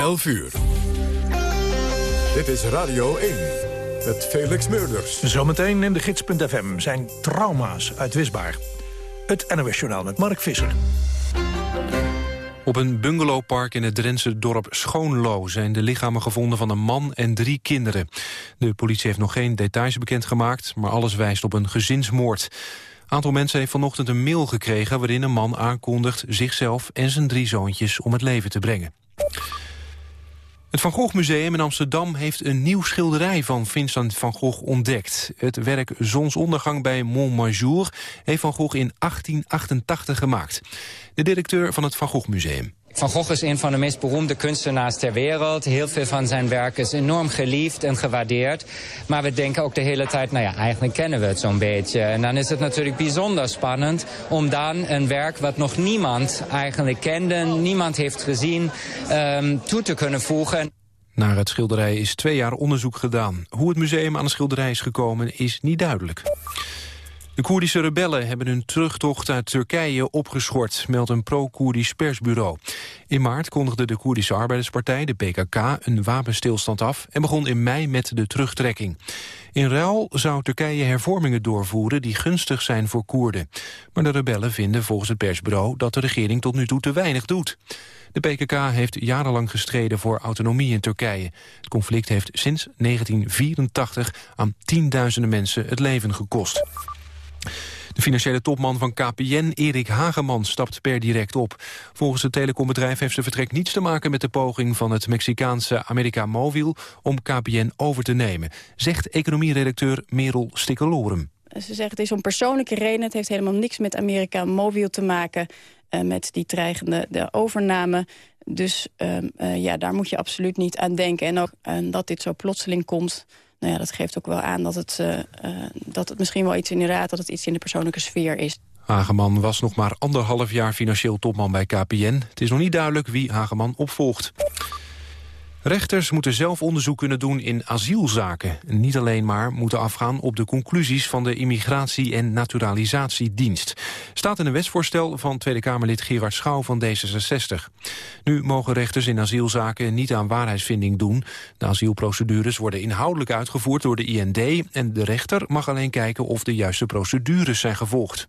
11 uur. Dit is Radio 1 met Felix Meurders. Zometeen in de gids.fm zijn trauma's uitwisbaar. Het NOS Journaal met Mark Visser. Op een bungalowpark in het Drentse dorp Schoonlo zijn de lichamen gevonden van een man en drie kinderen. De politie heeft nog geen details bekendgemaakt, maar alles wijst op een gezinsmoord. Een aantal mensen heeft vanochtend een mail gekregen waarin een man aankondigt zichzelf en zijn drie zoontjes om het leven te brengen. Het Van Gogh Museum in Amsterdam heeft een nieuw schilderij van Vincent van Gogh ontdekt. Het werk Zonsondergang bij Montmajour heeft Van Gogh in 1888 gemaakt. De directeur van het Van Gogh Museum. Van Gogh is een van de meest beroemde kunstenaars ter wereld. Heel veel van zijn werk is enorm geliefd en gewaardeerd. Maar we denken ook de hele tijd, nou ja, eigenlijk kennen we het zo'n beetje. En dan is het natuurlijk bijzonder spannend om dan een werk wat nog niemand eigenlijk kende, niemand heeft gezien, um, toe te kunnen voegen. Naar het schilderij is twee jaar onderzoek gedaan. Hoe het museum aan de schilderij is gekomen is niet duidelijk. De Koerdische rebellen hebben hun terugtocht uit Turkije opgeschort, meldt een pro-Koerdisch persbureau. In maart kondigde de Koerdische Arbeiderspartij, de PKK, een wapenstilstand af en begon in mei met de terugtrekking. In ruil zou Turkije hervormingen doorvoeren die gunstig zijn voor Koerden. Maar de rebellen vinden volgens het persbureau dat de regering tot nu toe te weinig doet. De PKK heeft jarenlang gestreden voor autonomie in Turkije. Het conflict heeft sinds 1984 aan tienduizenden mensen het leven gekost. De financiële topman van KPN, Erik Hageman, stapt per direct op. Volgens het telecombedrijf heeft zijn vertrek niets te maken met de poging van het Mexicaanse America Mobil om KPN over te nemen, zegt economieredacteur Merel Stikkelorum. Ze zeggen het is om persoonlijke reden. Het heeft helemaal niks met America Mobil te maken. Uh, met die dreigende de overname. Dus uh, uh, ja, daar moet je absoluut niet aan denken. En ook dat dit zo plotseling komt nou ja, dat geeft ook wel aan dat het, uh, uh, dat het misschien wel iets inderdaad... dat het iets in de persoonlijke sfeer is. Hageman was nog maar anderhalf jaar financieel topman bij KPN. Het is nog niet duidelijk wie Hageman opvolgt. Rechters moeten zelf onderzoek kunnen doen in asielzaken. Niet alleen maar moeten afgaan op de conclusies van de Immigratie- en Naturalisatiedienst. Staat in een wetsvoorstel van Tweede Kamerlid Gerard Schouw van D66. Nu mogen rechters in asielzaken niet aan waarheidsvinding doen. De asielprocedures worden inhoudelijk uitgevoerd door de IND... en de rechter mag alleen kijken of de juiste procedures zijn gevolgd.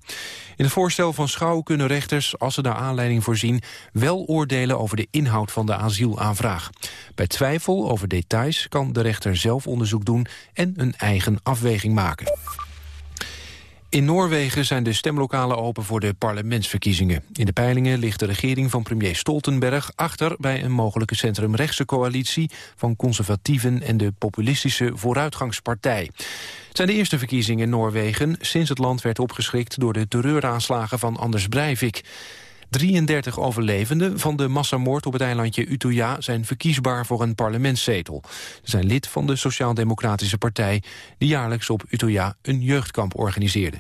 In het voorstel van Schouw kunnen rechters, als ze daar aanleiding voor zien... wel oordelen over de inhoud van de asielaanvraag. Bij twijfel over details kan de rechter zelf onderzoek doen... en een eigen afweging maken. In Noorwegen zijn de stemlokalen open voor de parlementsverkiezingen. In de peilingen ligt de regering van premier Stoltenberg achter... bij een mogelijke centrumrechtse coalitie van conservatieven... en de populistische Vooruitgangspartij. Het zijn de eerste verkiezingen in Noorwegen... sinds het land werd opgeschrikt door de terreuraanslagen van Anders Breivik. 33 overlevenden van de massamoord op het eilandje Utøya... zijn verkiesbaar voor een parlementszetel. Ze zijn lid van de Sociaal-Democratische Partij... die jaarlijks op Utøya een jeugdkamp organiseerde.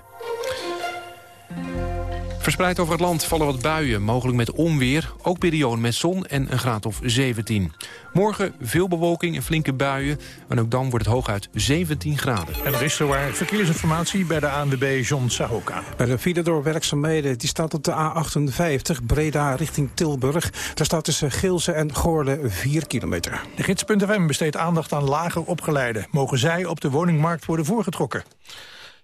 Verspreid over het land vallen wat buien, mogelijk met onweer. Ook perioden met zon en een graad of 17. Morgen veel bewolking en flinke buien. En ook dan wordt het hooguit 17 graden. En er is zowaar verkeersinformatie bij de ANWB John Sahoka. Bij de file door werkzaamheden, die staat op de A58 Breda richting Tilburg. Daar staat tussen Geelse en Goorle 4 kilometer. De gids.fm besteedt aandacht aan lager opgeleiden. Mogen zij op de woningmarkt worden voorgetrokken?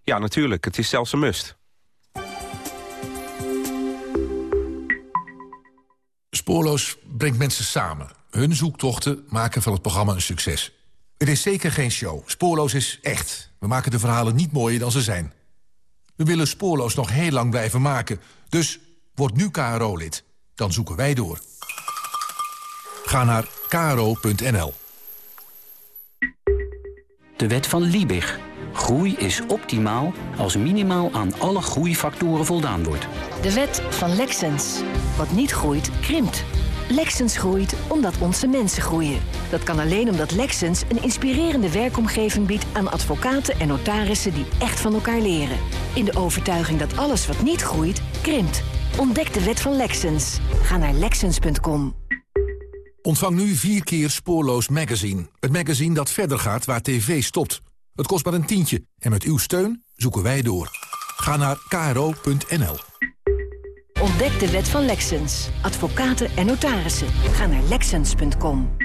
Ja, natuurlijk. Het is zelfs een must. Spoorloos brengt mensen samen. Hun zoektochten maken van het programma een succes. Het is zeker geen show. Spoorloos is echt. We maken de verhalen niet mooier dan ze zijn. We willen Spoorloos nog heel lang blijven maken. Dus word nu KRO-lid. Dan zoeken wij door. Ga naar kro.nl. De wet van Liebig. Groei is optimaal als minimaal aan alle groeifactoren voldaan wordt. De wet van Lexens. Wat niet groeit, krimpt. Lexens groeit omdat onze mensen groeien. Dat kan alleen omdat Lexens een inspirerende werkomgeving biedt aan advocaten en notarissen die echt van elkaar leren. In de overtuiging dat alles wat niet groeit, krimpt. Ontdek de wet van Lexens. Ga naar lexens.com. Ontvang nu vier keer Spoorloos Magazine. Het magazine dat verder gaat waar tv stopt. Het kost maar een tientje en met uw steun zoeken wij door. Ga naar kro.nl. Ontdek de wet van Lexens. Advocaten en notarissen. Ga naar Lexens.com.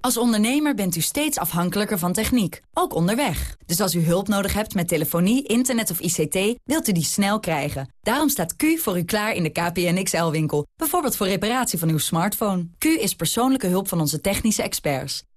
Als ondernemer bent u steeds afhankelijker van techniek, ook onderweg. Dus als u hulp nodig hebt met telefonie, internet of ICT, wilt u die snel krijgen. Daarom staat Q voor u klaar in de KPN XL-winkel. Bijvoorbeeld voor reparatie van uw smartphone. Q is persoonlijke hulp van onze technische experts.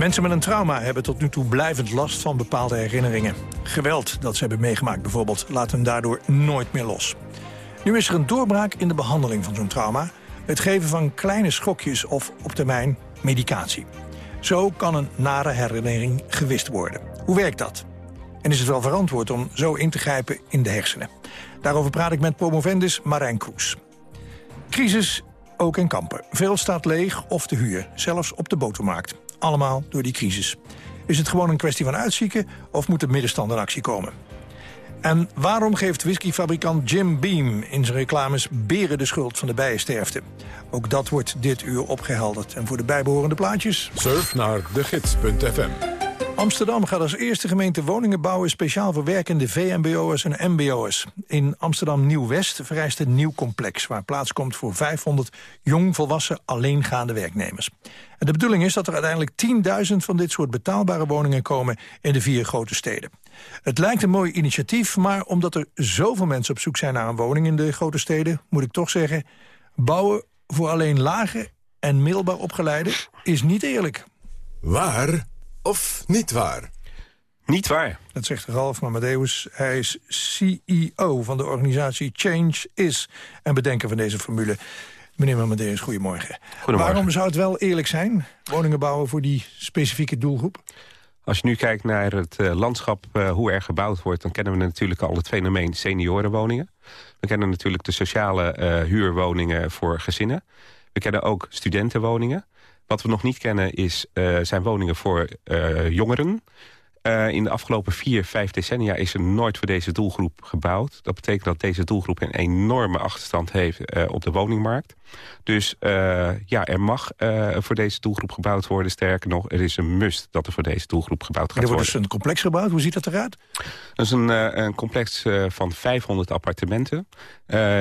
Mensen met een trauma hebben tot nu toe blijvend last van bepaalde herinneringen. Geweld dat ze hebben meegemaakt bijvoorbeeld laat hen daardoor nooit meer los. Nu is er een doorbraak in de behandeling van zo'n trauma. Het geven van kleine schokjes of op termijn medicatie. Zo kan een nare herinnering gewist worden. Hoe werkt dat? En is het wel verantwoord om zo in te grijpen in de hersenen? Daarover praat ik met promovendus Marijn Kroes. Crisis ook in kampen. Veel staat leeg of te huur, zelfs op de botermarkt. Allemaal door die crisis. Is het gewoon een kwestie van uitzieken of moet de middenstand in actie komen? En waarom geeft whiskyfabrikant Jim Beam in zijn reclames beren de schuld van de bijensterfte? Ook dat wordt dit uur opgehelderd. En voor de bijbehorende plaatjes... Surf naar degids.fm. Amsterdam gaat als eerste gemeente woningen bouwen... speciaal voor werkende VMBO'ers en MBO'ers. In Amsterdam Nieuw-West vereist een nieuw complex... waar plaats komt voor 500 jong volwassen alleengaande werknemers. En de bedoeling is dat er uiteindelijk 10.000 van dit soort betaalbare woningen komen... in de vier grote steden. Het lijkt een mooi initiatief, maar omdat er zoveel mensen op zoek zijn naar een woning in de grote steden... moet ik toch zeggen, bouwen voor alleen lage en middelbaar opgeleiden is niet eerlijk. Waar of niet waar? Niet waar. Dat zegt Ralf Mamadeus. Hij is CEO van de organisatie Change Is... en bedenker van deze formule. Meneer Mamadeus, goedemorgen. Goedemorgen. Waarom zou het wel eerlijk zijn, woningen bouwen voor die specifieke doelgroep? Als je nu kijkt naar het uh, landschap, uh, hoe er gebouwd wordt... dan kennen we natuurlijk al het fenomeen seniorenwoningen. We kennen natuurlijk de sociale uh, huurwoningen voor gezinnen. We kennen ook studentenwoningen. Wat we nog niet kennen is, zijn woningen voor jongeren. Uh, in de afgelopen vier, vijf decennia is er nooit voor deze doelgroep gebouwd. Dat betekent dat deze doelgroep een enorme achterstand heeft uh, op de woningmarkt. Dus uh, ja, er mag voor deze doelgroep gebouwd worden. Sterker nog, er is een must dat er voor deze doelgroep gebouwd gaat worden. Er wordt dus een complex gebouwd. Hoe ziet dat eruit? Dat is een, een complex van 500 appartementen.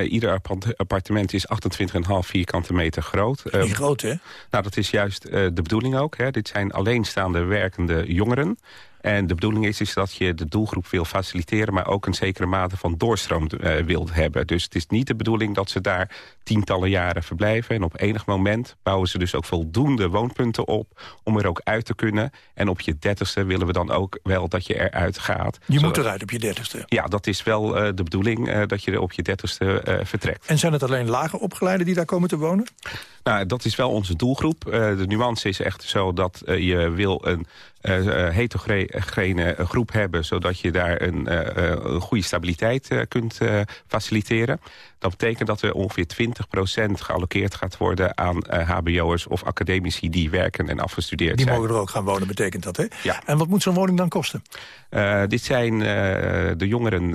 ieder appartement is 28,5 vierkante meter groot. Niet groot, hè? Nou, dat is juist de bedoeling ook. Hè. Dit zijn alleenstaande werkende jongeren. En de bedoeling is, is dat je de doelgroep wil faciliteren... maar ook een zekere mate van doorstroom uh, wilt hebben. Dus het is niet de bedoeling dat ze daar tientallen jaren verblijven. En op enig moment bouwen ze dus ook voldoende woonpunten op... om er ook uit te kunnen. En op je dertigste willen we dan ook wel dat je eruit gaat. Je zodat... moet eruit op je dertigste? Ja, dat is wel uh, de bedoeling, uh, dat je er op je dertigste vertrekt. En zijn het alleen lager opgeleiden die daar komen te wonen? Nou, dat is wel onze doelgroep. de nuance is echt zo dat je wil een uh, heterogene groep hebben... zodat je daar een, uh, een goede stabiliteit kunt faciliteren. Dat betekent dat er ongeveer 20% geallockeerd gaat worden aan hbo'ers of academici die werken en afgestudeerd die zijn. Die mogen er ook gaan wonen, betekent dat, hè? Ja. En wat moet zo'n woning dan kosten? dit zijn de jongeren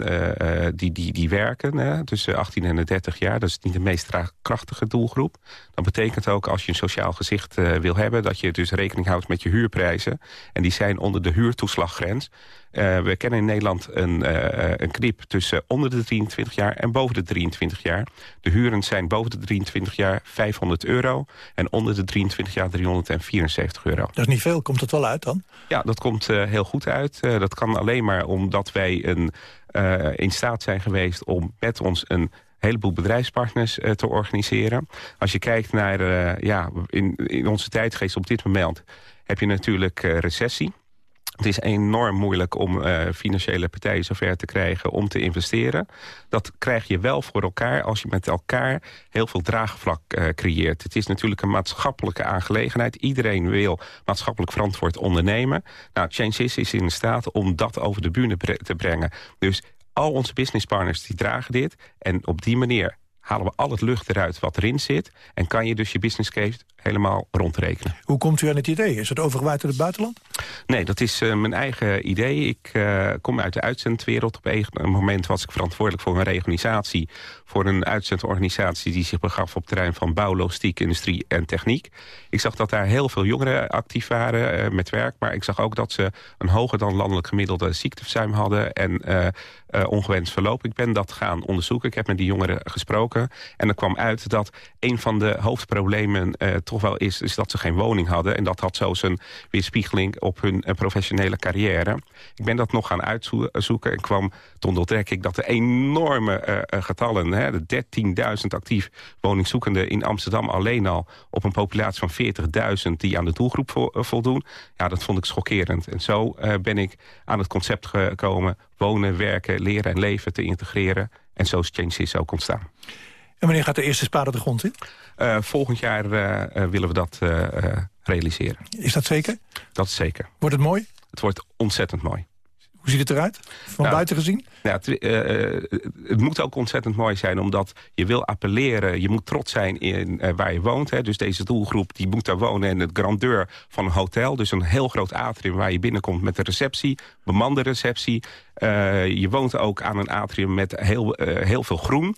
die, die, die werken, tussen 18 en 30 jaar. Dat is niet de meest krachtige doelgroep. Dat betekent ook als je een sociaal gezicht wil hebben... dat je dus rekening houdt met je huurprijzen... En die zijn onder de huurtoeslaggrens. Uh, we kennen in Nederland een, uh, een knip tussen onder de 23 jaar en boven de 23 jaar. De huren zijn boven de 23 jaar 500 euro en onder de 23 jaar 374 euro. Dat is niet veel. Komt het wel uit dan? Ja, dat komt uh, heel goed uit. dat kan alleen maar omdat wij een, in staat zijn geweest om met ons een heleboel bedrijfspartners uh, te organiseren. Als je kijkt naar uh, ja, in, in onze tijdgeest op dit moment heb je natuurlijk uh, recessie. Het is enorm moeilijk om uh, financiële partijen zover te krijgen om te investeren. Dat krijg je wel voor elkaar als je met elkaar heel veel draagvlak uh, creëert. Het is natuurlijk een maatschappelijke aangelegenheid. Iedereen wil maatschappelijk verantwoord ondernemen. Nou, Change is, is in staat om dat over de bühne te brengen. Dus al onze businesspartners die dragen dit. En op die manier halen we al het lucht eruit wat erin zit... en kan je dus je business case helemaal rondrekenen. Hoe komt u aan het idee? Is het overgewaaid in het buitenland? Nee, dat is uh, mijn eigen idee. Ik uh, kom uit de uitzendwereld. Op een moment was ik verantwoordelijk voor een reorganisatie... voor een uitzendorganisatie die zich begaf op het terrein van bouw, logistiek, industrie en techniek. Ik zag dat daar heel veel jongeren actief waren uh, met werk... maar ik zag ook dat ze een hoger dan landelijk gemiddelde ziekteverzuim hadden... en ongewenst verloop. Ik ben dat gaan onderzoeken. Ik heb met die jongeren gesproken. En er kwam uit dat een van de hoofdproblemen toch wel is, is dat ze geen woning hadden. En dat had zo zijn weerspiegeling op hun uh, professionele carrière. Ik ben dat nog gaan uitzoeken en kwam ontdek ik dat de enorme uh, getallen... Hè, de 13.000 actief woningzoekenden in Amsterdam alleen al... op een populatie van 40.000 die aan de doelgroep vo voldoen... ja, dat vond ik schokkerend. En zo ben ik aan het concept gekomen... wonen, werken, leren en leven te integreren. En zo is Change ook ontstaan. En wanneer gaat de eerste spade de grond in? Uh, volgend jaar uh, willen we dat uh, realiseren. Is dat zeker? Dat is zeker. Wordt het mooi? Het wordt ontzettend mooi. Hoe ziet het eruit? Van nou, buiten gezien? Nou, het, het, moet ook ontzettend mooi zijn, omdat je wil appelleren. Je moet trots zijn in waar je woont. Hè. Dus deze doelgroep die moet daar wonen in het grandeur van een hotel. Dus een heel groot atrium waar je binnenkomt met een receptie. Bemande receptie. je woont ook aan een atrium met heel, heel veel groen.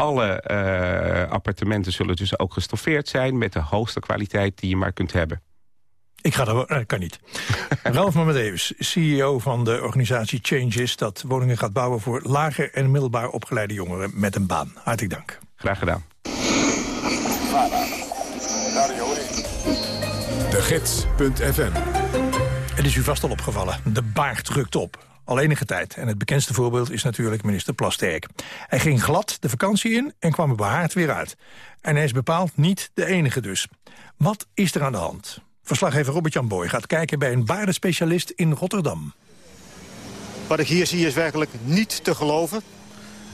Alle uh, appartementen zullen dus ook gestoffeerd zijn... met de hoogste kwaliteit die je maar kunt hebben. Ik ga dat uh, kan niet. Ralf Mamedeus, CEO van de organisatie Changes... dat woningen gaat bouwen voor lager en middelbaar opgeleide jongeren met een baan. Hartelijk dank. Graag gedaan. De Gids.fm Het is u vast al opgevallen. De baard rukt op. Al enige tijd. En het bekendste voorbeeld is natuurlijk minister Plasterk. Hij ging glad de vakantie in en kwam er behaard weer uit. En hij is bepaald niet de enige dus. Wat is er aan de hand? Verslaggever Robert-Jan Boy gaat kijken bij een baardenspecialist in Rotterdam. Wat ik hier zie is werkelijk niet te geloven.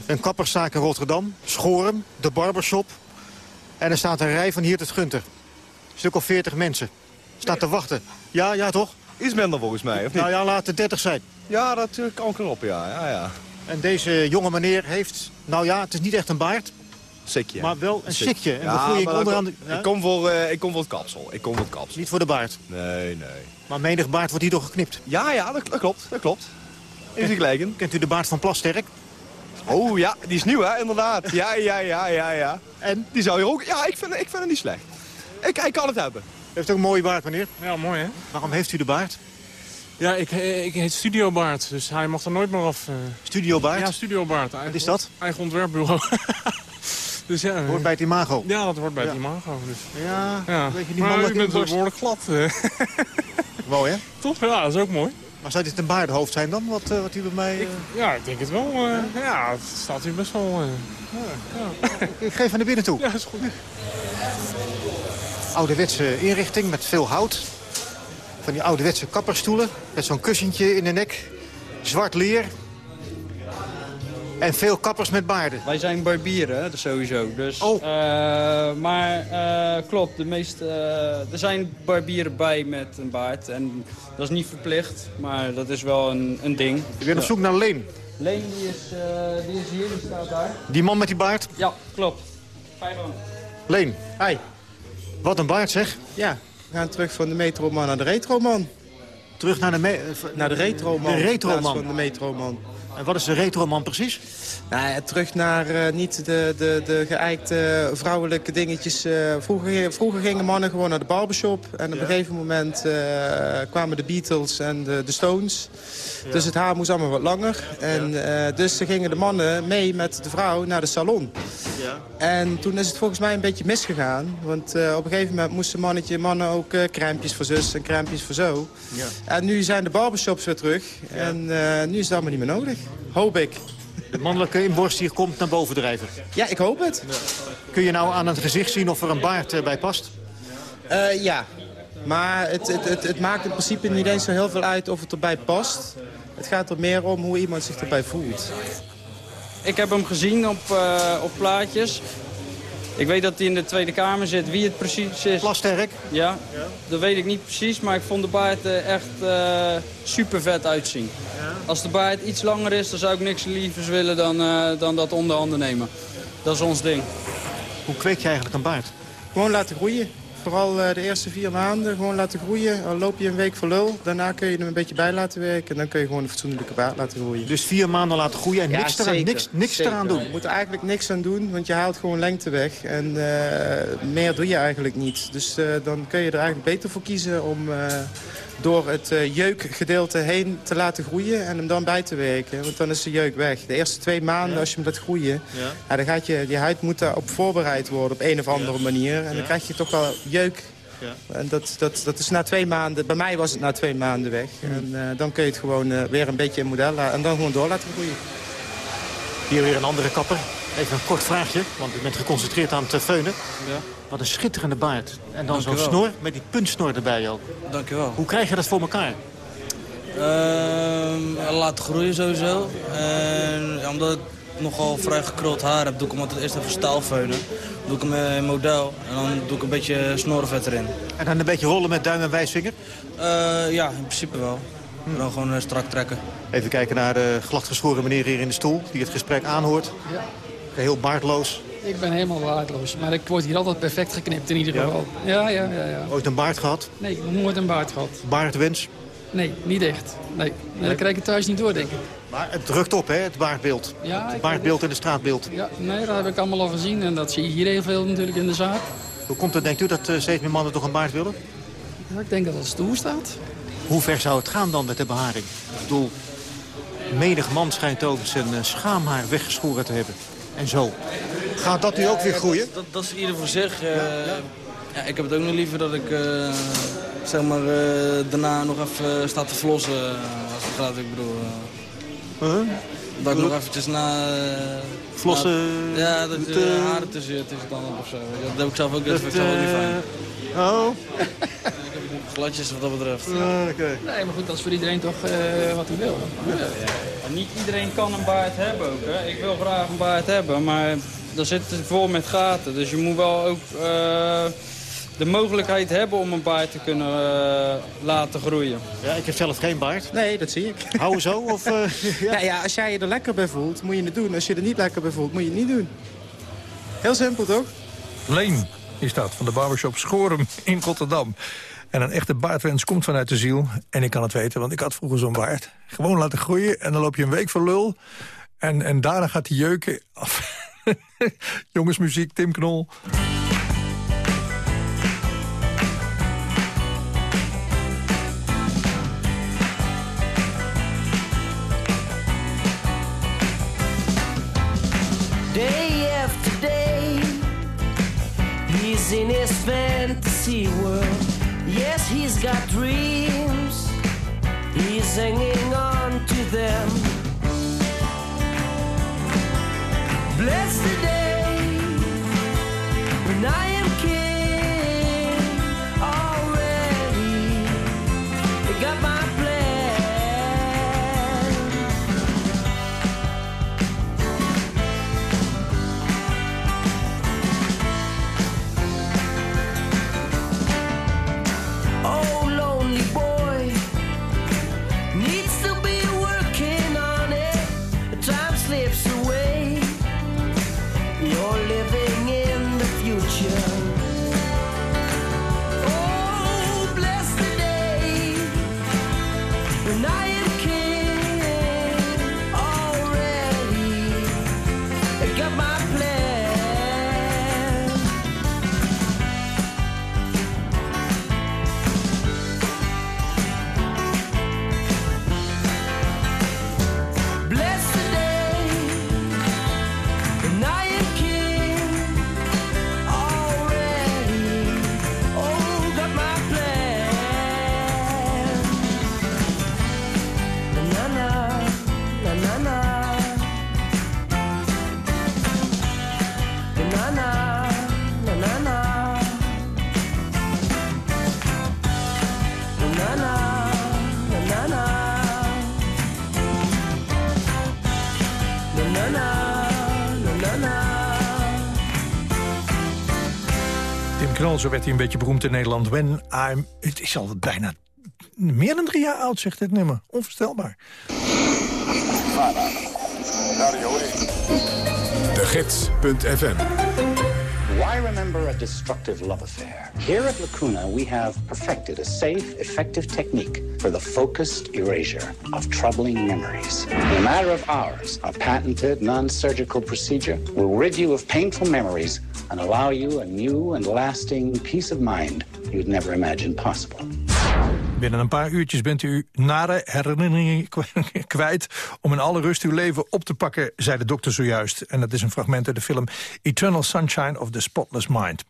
Een kapperszaak in Rotterdam, Schoren, de barbershop. En er staat een rij van hier tot Gunter. Een stuk of 40 mensen. Staat te wachten. Ja, ja toch? Iets minder volgens mij, of niet? Nou ja, laat het 30 zijn. Ja, dat kan knop, ja. ja, ja. En deze jonge meneer heeft, nou ja, het is niet echt een baard. Sikje. Maar wel een sikje. En ja, ik, onderaan de, ja? ik, kom voor, uh, ik kom voor het kapsel. Ik kom voor het kapsel. Niet voor de baard? Nee, nee. Maar menig baard wordt hier toch geknipt? Ja, ja, dat, dat klopt. Dat klopt. Is gelijk. Kent u de baard van Plasterk? Oh ja, die is nieuw hè, inderdaad. Ja, ja, ja, ja, ja. En? Die zou je ook... Ja, ik vind, ik vind het niet slecht. Ik, ik kan het hebben. Heeft ook een mooie baard, meneer. Ja, mooi hè. Waarom heeft u de baard? Ja, ik, ik heet Studio Baard, dus hij mag er nooit meer af. Uh... Studio Baard? Ja, Studio Baard. Eigen, Wat is dat? Eigen ontwerpbureau. dus ja, hoort bij het imago? Ja, dat hoort bij ja. het imago. Dus. Ja, ja. Weet je, die maar u bent behoorlijk glad. mooi, hè? Toch? Ja, dat is ook mooi. Maar zou dit een baardhoofd zijn dan, wat, uh, wat u bij mij... Uh... Ik, ja, ik denk het wel. Uh, ja, het staat hier best wel... Ja. ik geef naar binnen toe. Ja, is goed. Ouderwetse inrichting met veel hout. Van die ouderwetse kapperstoelen. Met zo'n kussentje in de nek. Zwart leer. En veel kappers met baarden. Wij zijn barbieren, sowieso. Dus, oh. Uh, maar uh, klopt, de meeste, uh, er zijn barbieren bij met een baard. En dat is niet verplicht, maar dat is wel een, een ding. Je bent op zoek naar Leen. Leen die is, die is hier, die staat daar. Die man met die baard? Ja, klopt. Man. Leen. Hi. Wat een baard zeg. Ja, we gaan terug van de Metroman naar de Retroman. Terug naar de, naar de Retroman. De Retroman. van de Metroman. En wat is de Retroman precies? Nou, terug naar uh, niet de, de, de geëikte vrouwelijke dingetjes. Uh, vroeger, vroeger gingen mannen gewoon naar de barbershop. En op ja. een gegeven moment uh, kwamen de Beatles en de, de Stones. Ja. Dus het haar moest allemaal wat langer. En ja. dus gingen de mannen mee met de vrouw naar de salon. En toen is het volgens mij een beetje misgegaan. Want op een gegeven moment moesten mannetje, mannen ook crèmpjes voor zus en crèmpjes voor zo. En nu zijn de barbershops weer terug. En nu is het allemaal niet meer nodig. Hoop ik. De mannelijke inborst hier komt naar boven drijven. Ja, ik hoop het. Kun je nou aan het gezicht zien of er een baard uh, bij past? Uh, ja, maar het, het, het, het, maakt in principe niet eens zo heel veel uit of het erbij past. Het gaat er meer om hoe iemand zich erbij voelt. Ik heb hem gezien op, uh, op plaatjes. Ik weet dat hij in de Tweede Kamer zit. Wie het precies is... Plasterk? Ja, ja, dat weet ik niet precies. Maar ik vond de baard echt uh, super vet uitzien. Ja. Als de baard iets langer is, dan zou ik niks lievers willen dan, uh, dan dat onder handen nemen. dat is ons ding. Hoe kweek je eigenlijk een baard? Gewoon laten groeien. Vooral eh, de eerste vier maanden gewoon laten groeien. Al loop je een week voor lul, daarna kun je hem een beetje bij laten werken. En dan kun je gewoon een fatsoenlijke baard laten groeien. Dus vier maanden laten groeien en Ja, niks, eraan, niks, eraan doen? Je moet er eigenlijk niks aan doen, want je haalt gewoon lengte weg. En eh, meer doe je eigenlijk niet. Dus eh, dan kun je er eigenlijk beter voor kiezen om eh, door het eh, jeukgedeelte heen te laten groeien en hem dan bij te werken. Want dan is de jeuk weg. De eerste twee maanden, als je hem laat groeien, Ja. ja, dan gaat je, je huid moet daarop voorbereid worden op een of andere manier. En Ja. dan krijg je toch wel jeuk. Ja. En dat, dat, dat is na twee maanden, bij mij was het na twee maanden weg. En eh, dan kun je het gewoon eh, weer een beetje in model laten en dan gewoon door laten groeien. Hier weer een andere kapper. Even een kort vraagje, want u bent geconcentreerd aan het feunen. Ja. Wat een schitterende baard. En dan zo'n snor met die puntsnor erbij ook. Dank u wel. Hoe krijg je dat voor elkaar? Ehm, laten groeien sowieso. En ja, omdat ik nogal vrij gekruld haar heb, doe ik hem altijd eerst even staalfeunen. Doe ik hem in model en dan doe ik een beetje snorvet erin. En dan een beetje rollen met duim en wijsvinger? Eh, ja, in principe wel. Dan gewoon eh, strak trekken. Even kijken naar de gladgeschoren meneer hier in de stoel... die het gesprek aanhoort. Ja. Geheel baardloos. Ik ben helemaal waardeloos. Maar ik word hier altijd perfect geknipt in ieder geval. Ja, ja, ja. ja. Ooit een baard gehad? Nee, nooit een baard gehad. Baardwens? Nee, niet echt. Nee, nee dat krijg ik het thuis niet door, denk ik. Maar het drukt op, hè, het baardbeeld. Ja, het ik- baardbeeld en het straatbeeld. Ja, nee, dat heb ik allemaal al gezien. En dat zie je hier heel veel natuurlijk in de zaak. Hoe komt het, denkt u, dat eh, steeds meer mannen toch een baard willen? Ja, ik denk dat het stoer staat. Hoe ver zou het gaan dan met de beharing? Ik bedoel, menig man schijnt ook zijn eh, schaamhaar weggeschoren te hebben. En zo. Gaat dat nu ook weer groeien? Dat, dat is ieder voor zich. eh, ja, ik heb het ook nog liever dat ik eh, zeg maar, eh, daarna nog even sta te flossen. eh, als het gaat, ik bedoel. eh, Dat ik nog eventjes na... Flossen na- ja, dat eh, haren tussen, tussen tanden of zo. Dat heb ik zelf ook. Dat Dat, vind ik zelf ook niet fijn. Oh, Gladjes wat dat betreft. oké. Nee, maar goed, dat is voor iedereen toch eh, wat hij wil. En niet iedereen kan een baard hebben ook. Hè. Ik wil graag een baard hebben, maar er zit het vol met gaten. Dus je moet wel ook eh, de mogelijkheid hebben om een baard te kunnen eh, laten groeien. Ja, ik heb zelf geen baard. Nee, dat zie ik. Houden zo? Of, eh, ja. ja, als jij je er lekker bij voelt, moet je het doen. Als je er niet lekker bij voelt, moet je het niet doen. Heel simpel, toch? Leen is dat, van de barbershop Schorum in Rotterdam. En een echte baardwens komt vanuit de ziel. En ik kan het weten, want ik had vroeger zo'n baard. Gewoon laten groeien en dan loop je een week voor lul. En, en daarna gaat die jeuken af. Jongensmuziek, Tim Knol. Day after day, he's in his fantasy world. Yes, he's got dreams, he's hanging on to them. Bless the day Zo werd hij een beetje beroemd in Nederland. When I'm... Het is al bijna meer dan drie jaar oud, zegt dit nummer. Onvoorstelbaar. De De Gids.fm Why remember a destructive love affair? Here at Lacuna, we have perfected a safe, effective technique for the focused erasure of troubling memories. In a matter of hours, our patented non-surgical procedure will rid you of painful memories and allow you a new and lasting peace of mind you'd never imagined possible. Binnen een paar uurtjes bent u nare herinneringen kwijt... om in alle rust uw leven op te pakken, zei de dokter zojuist. En dat is een fragment uit de film Eternal Sunshine of the Spotless Mind.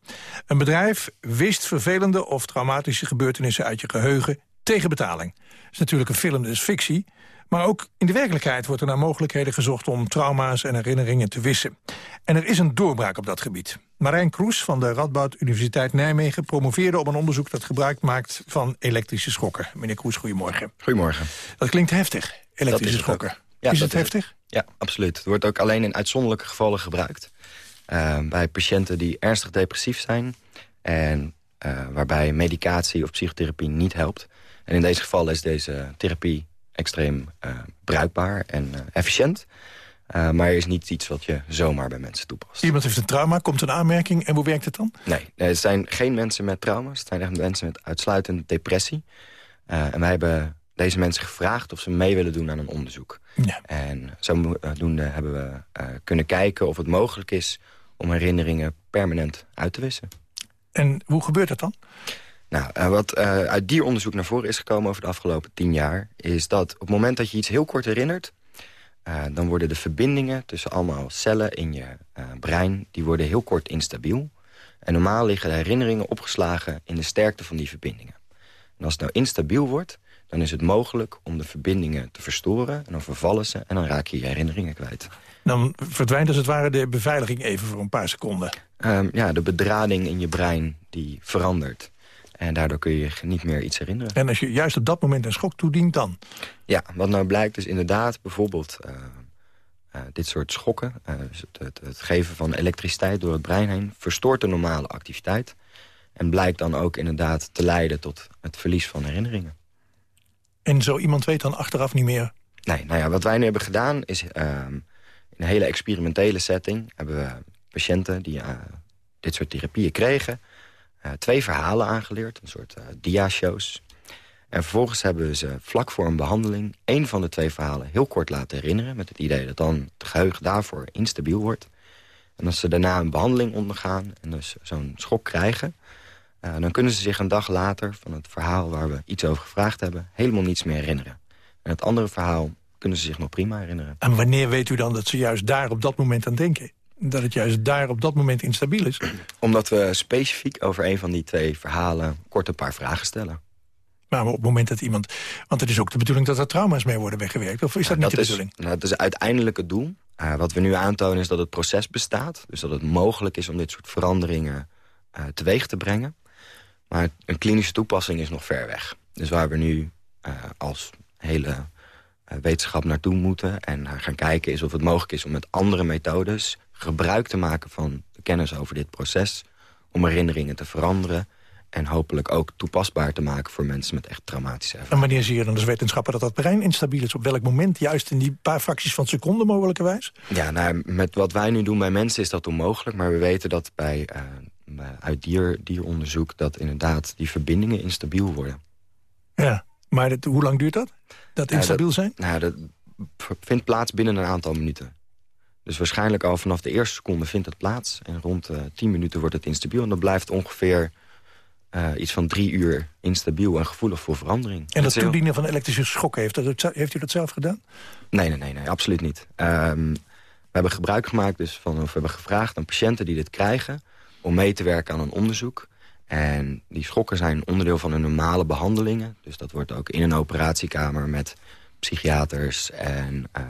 Een bedrijf wist vervelende of traumatische gebeurtenissen uit je geheugen tegen betaling. Het is natuurlijk een film, dus fictie... Maar ook in de werkelijkheid wordt er naar mogelijkheden gezocht om trauma's en herinneringen te wissen. En er is een doorbraak op dat gebied. Marijn Kroes van de Radboud Universiteit Nijmegen promoveerde op een onderzoek dat gebruik maakt van elektrische schokken. Meneer Kroes, goedemorgen. Goedemorgen. Dat klinkt heftig, elektrische schokken. Ja, is het dat heftig? Ja, absoluut. Het wordt ook alleen in uitzonderlijke gevallen gebruikt. Uh, bij patiënten die ernstig depressief zijn... en uh, waarbij medicatie of psychotherapie niet helpt. En in deze gevallen is deze therapie extreem uh, bruikbaar en efficiënt. Uh, maar er is niet iets wat je zomaar bij mensen toepast. Iemand heeft een trauma, komt een aanmerking en hoe werkt het dan? Nee, het zijn geen mensen met trauma's. Het zijn echt mensen met uitsluitend depressie. Uh, en wij hebben deze mensen gevraagd of ze mee willen doen aan een onderzoek. Ja. En zodoende hebben we uh, kunnen kijken of het mogelijk is... om herinneringen permanent uit te wissen. En hoe gebeurt dat dan? Nou, wat uit dieronderzoek naar voren is gekomen over de afgelopen tien jaar... is dat op het moment dat je iets heel kort herinnert... Uh, dan worden de verbindingen tussen allemaal cellen in je brein... die worden heel kort instabiel. En normaal liggen de herinneringen opgeslagen in de sterkte van die verbindingen. En als het nou instabiel wordt, dan is het mogelijk om de verbindingen te verstoren... en dan vervallen ze en dan raak je je herinneringen kwijt. Dan verdwijnt als het ware de beveiliging even voor een paar seconden. Um, ja, de bedrading in je brein die verandert. En daardoor kun je niet meer iets herinneren. En als je juist op dat moment een schok toedient, dan? Ja, wat nou blijkt is inderdaad bijvoorbeeld uh, uh, dit soort schokken... Uh, het, het, het, geven van elektriciteit door het brein heen... verstoort de normale activiteit. En blijkt dan ook inderdaad te leiden tot het verlies van herinneringen. En zo iemand weet dan achteraf niet meer? Nee, nou ja, wat wij nu hebben gedaan is... in een hele experimentele setting hebben we patiënten die dit soort therapieën kregen... Uh, twee verhalen aangeleerd, een soort uh, dia-shows. En vervolgens hebben we ze vlak voor een behandeling... één van de twee verhalen heel kort laten herinneren... met het idee dat dan het geheugen daarvoor instabiel wordt. En als ze daarna een behandeling ondergaan en dus zo'n schok krijgen... Uh, dan kunnen ze zich een dag later van het verhaal waar we iets over gevraagd hebben... helemaal niets meer herinneren. En het andere verhaal kunnen ze zich nog prima herinneren. En wanneer weet u dan dat ze juist daar op dat moment aan denken? Dat het juist daar op dat moment instabiel is? Omdat we specifiek over een van die twee verhalen kort een paar vragen stellen. Maar op het moment dat iemand... Want het is ook de bedoeling dat er trauma's mee worden weggewerkt. Of is dat niet dat de bedoeling? Nou, dat is uiteindelijk het doel. Uh, wat we nu aantonen is dat het proces bestaat. Dus dat het mogelijk is om dit soort veranderingen uh, teweeg te brengen. Maar een klinische toepassing is nog ver weg. Dus waar we nu uh, als hele wetenschap naartoe moeten... en naar gaan kijken is of het mogelijk is om met andere methodes gebruik te maken van de kennis over dit proces... om herinneringen te veranderen en hopelijk ook toepasbaar te maken... voor mensen met echt traumatische ervaringen. En wanneer zie je dan als wetenschapper dat dat brein instabiel is? Op welk moment? Juist in die paar fracties van seconden mogelijkerwijs? Ja, nou, met wat wij nu doen bij mensen is dat onmogelijk. Maar we weten dat bij, uh, uit dier, dieronderzoek... dat inderdaad die verbindingen instabiel worden. Ja, maar dat, hoe lang duurt dat? Dat instabiel ja, dat, zijn? Nou, dat vindt plaats binnen een aantal minuten. Dus waarschijnlijk al vanaf de eerste seconde vindt het plaats. En rond uh, 10 minuten wordt het instabiel. En dan blijft ongeveer uh, iets van drie uur instabiel en gevoelig voor verandering. En dat toedienen van elektrische schokken, heeft, dat, heeft u dat zelf gedaan? Nee, nee, nee, nee absoluut niet. Um, we hebben gebruik gemaakt, dus van, of we hebben gevraagd aan patiënten die dit krijgen... om mee te werken aan een onderzoek. En die schokken zijn onderdeel van hun normale behandelingen. Dus dat wordt ook in een operatiekamer met psychiaters en... Uh,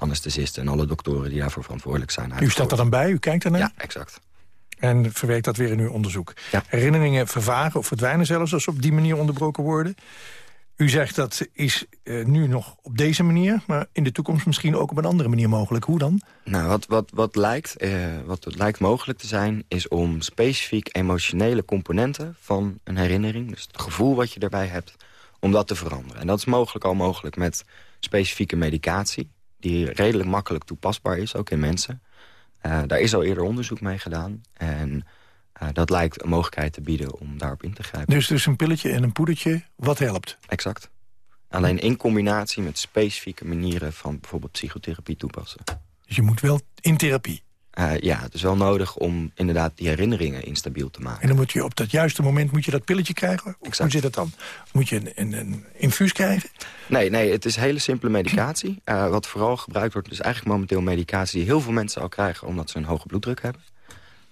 anesthesisten en alle doktoren die daarvoor verantwoordelijk zijn. U staat er dan bij, u kijkt ernaar? Ja, exact. En verwerkt dat weer in uw onderzoek. Ja. Herinneringen vervagen of verdwijnen zelfs als ze op die manier onderbroken worden. U zegt dat is uh, nu nog op deze manier, maar in de toekomst misschien ook op een andere manier mogelijk. Hoe dan? Nou, wat, wat, wat, lijkt, uh, wat het lijkt mogelijk te zijn, is om specifiek emotionele componenten van een herinnering, dus het gevoel wat je erbij hebt, om dat te veranderen. En dat is mogelijk al mogelijk met specifieke medicatie die redelijk makkelijk toepasbaar is, ook in mensen. Eh, daar is al eerder onderzoek mee gedaan. En eh, dat lijkt een mogelijkheid te bieden om daarop in te grijpen. Dus, dus een pilletje en een poedertje, wat helpt? Exact. Alleen in combinatie met specifieke manieren van bijvoorbeeld psychotherapie toepassen. Dus je moet wel in therapie? Uh, ja, het is wel nodig om inderdaad die herinneringen instabiel te maken. En dan moet je op dat juiste moment moet je dat pilletje krijgen? Of hoe zit dat dan? Moet je een, een, een, infuus krijgen? Nee, nee, het is hele simpele medicatie. Uh, wat vooral gebruikt wordt, is eigenlijk momenteel medicatie... die heel veel mensen al krijgen omdat ze een hoge bloeddruk hebben.